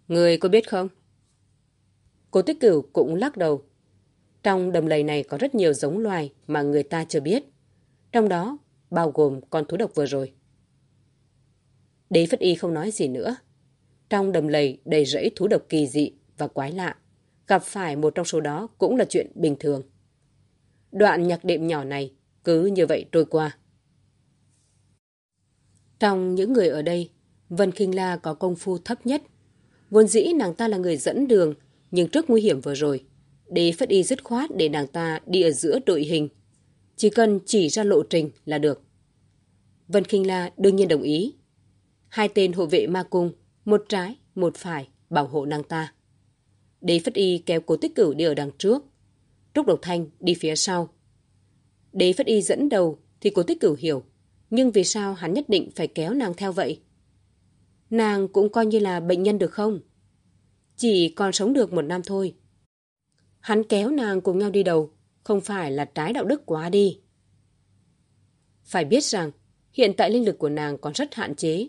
Người có biết không? Cố tích cửu cũng lắc đầu. Trong đầm lầy này có rất nhiều giống loài mà người ta chưa biết. Trong đó bao gồm con thú độc vừa rồi. Đế Phất Y không nói gì nữa. Trong đầm lầy đầy rẫy thú độc kỳ dị và quái lạ. Gặp phải một trong số đó cũng là chuyện bình thường. Đoạn nhạc đệm nhỏ này cứ như vậy trôi qua. Trong những người ở đây, Vân Kinh La có công phu thấp nhất. Vốn dĩ nàng ta là người dẫn đường, nhưng trước nguy hiểm vừa rồi, Đế Phất Y dứt khoát để nàng ta đi ở giữa đội hình. Chỉ cần chỉ ra lộ trình là được. Vân Kinh La đương nhiên đồng ý. Hai tên hộ vệ ma cung, một trái, một phải, bảo hộ nàng ta. Đế Phất Y kéo cố tích cửu đi ở đằng trước. Trúc Độc Thanh đi phía sau. Đế Phất Y dẫn đầu thì cố tích cửu hiểu nhưng vì sao hắn nhất định phải kéo nàng theo vậy? Nàng cũng coi như là bệnh nhân được không? Chỉ còn sống được một năm thôi. Hắn kéo nàng cùng nhau đi đầu, không phải là trái đạo đức quá đi. Phải biết rằng, hiện tại linh lực của nàng còn rất hạn chế.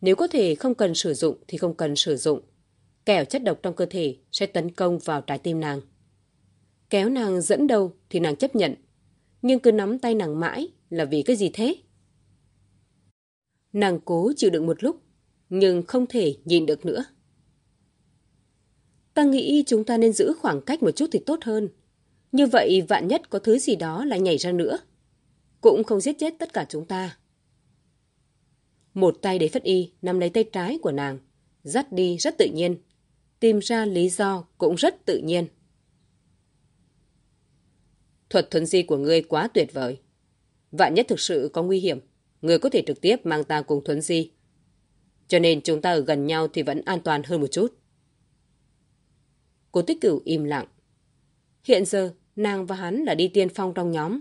Nếu có thể không cần sử dụng thì không cần sử dụng. Kẻo chất độc trong cơ thể sẽ tấn công vào trái tim nàng. Kéo nàng dẫn đâu thì nàng chấp nhận. Nhưng cứ nắm tay nàng mãi là vì cái gì thế? Nàng cố chịu đựng một lúc, nhưng không thể nhìn được nữa. Ta nghĩ chúng ta nên giữ khoảng cách một chút thì tốt hơn. Như vậy vạn nhất có thứ gì đó lại nhảy ra nữa. Cũng không giết chết tất cả chúng ta. Một tay đế phất y nắm lấy tay trái của nàng, dắt đi rất tự nhiên. Tìm ra lý do cũng rất tự nhiên. Thuật thuần di của ngươi quá tuyệt vời. Vạn nhất thực sự có nguy hiểm, ngươi có thể trực tiếp mang ta cùng thuần di. Cho nên chúng ta ở gần nhau thì vẫn an toàn hơn một chút. Cố tích cửu im lặng. Hiện giờ, nàng và hắn là đi tiên phong trong nhóm.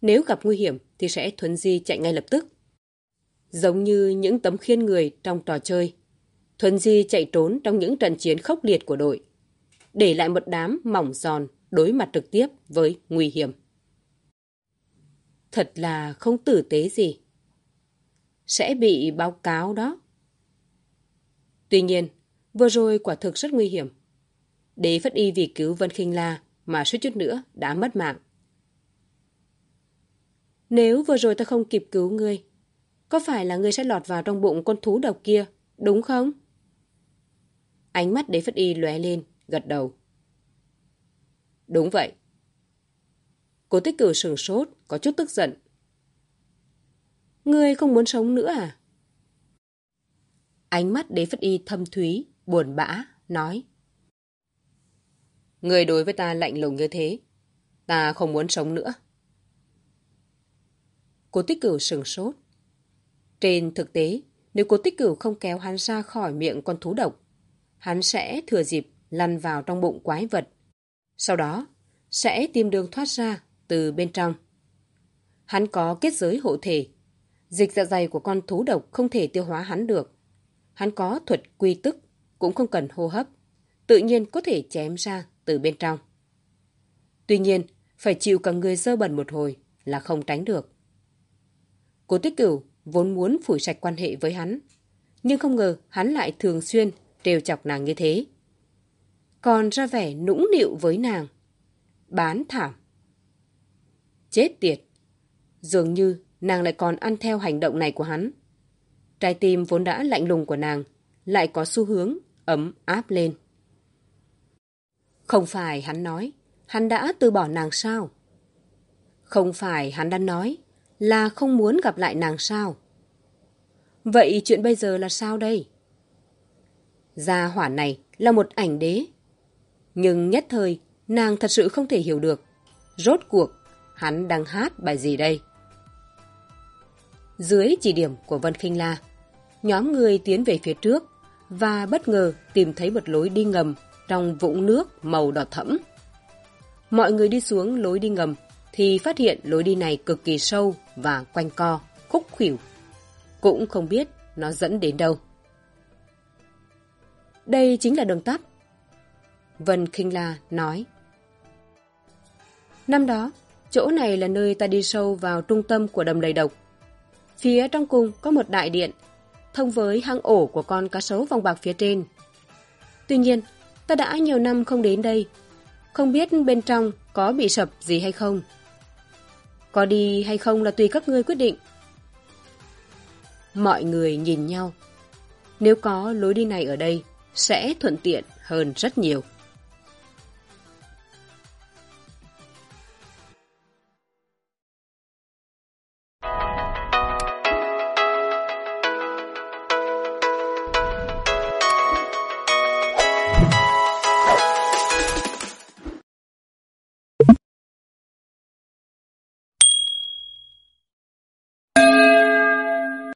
Nếu gặp nguy hiểm thì sẽ thuấn di chạy ngay lập tức. Giống như những tấm khiên người trong trò chơi. thuần di chạy trốn trong những trận chiến khốc liệt của đội. Để lại một đám mỏng giòn đối mặt trực tiếp với nguy hiểm. Thật là không tử tế gì. Sẽ bị báo cáo đó. Tuy nhiên, vừa rồi quả thực rất nguy hiểm. Đế Phất Y vì cứu Vân Kinh La mà suýt chút nữa đã mất mạng. Nếu vừa rồi ta không kịp cứu ngươi, có phải là ngươi sẽ lọt vào trong bụng con thú độc kia, đúng không? Ánh mắt Đế Phất Y lóe lên, gật đầu. Đúng vậy. Cố tích cử sừng sốt, có chút tức giận. Ngươi không muốn sống nữa à? Ánh mắt đế phất y thâm thúy, buồn bã, nói. Người đối với ta lạnh lùng như thế. Ta không muốn sống nữa. Cố tích cửu sừng sốt. Trên thực tế, nếu cố tích cửu không kéo hắn ra khỏi miệng con thú độc, hắn sẽ thừa dịp lăn vào trong bụng quái vật. Sau đó, sẽ tìm đường thoát ra từ bên trong. Hắn có kết giới hộ thể. Dịch dạ dày của con thú độc không thể tiêu hóa hắn được. Hắn có thuật quy tức, cũng không cần hô hấp. Tự nhiên có thể chém ra từ bên trong. Tuy nhiên, phải chịu cả người dơ bẩn một hồi là không tránh được. Cố tích cửu vốn muốn phủi sạch quan hệ với hắn, nhưng không ngờ hắn lại thường xuyên trêu chọc nàng như thế. Còn ra vẻ nũng nịu với nàng. Bán thảm. Chết tiệt. Dường như nàng lại còn ăn theo hành động này của hắn. Trái tim vốn đã lạnh lùng của nàng lại có xu hướng ấm áp lên. Không phải hắn nói, hắn đã từ bỏ nàng sao? Không phải hắn đã nói là không muốn gặp lại nàng sao? Vậy chuyện bây giờ là sao đây? Gia hỏa này là một ảnh đế. Nhưng nhất thời, nàng thật sự không thể hiểu được. Rốt cuộc, hắn đang hát bài gì đây? Dưới chỉ điểm của Vân Kinh La, nhóm người tiến về phía trước và bất ngờ tìm thấy một lối đi ngầm trong vũng nước màu đỏ thẫm. Mọi người đi xuống lối đi ngầm thì phát hiện lối đi này cực kỳ sâu và quanh co, khúc khỉu. Cũng không biết nó dẫn đến đâu. Đây chính là đường tắt. Vân Kinh La nói. Năm đó, chỗ này là nơi ta đi sâu vào trung tâm của đầm lầy độc. Phía trong cùng có một đại điện thông với hang ổ của con cá sấu vòng bạc phía trên. Tuy nhiên, ta đã nhiều năm không đến đây, không biết bên trong có bị sập gì hay không. Có đi hay không là tùy các ngươi quyết định. Mọi người nhìn nhau. Nếu có lối đi này ở đây, sẽ thuận tiện hơn rất nhiều.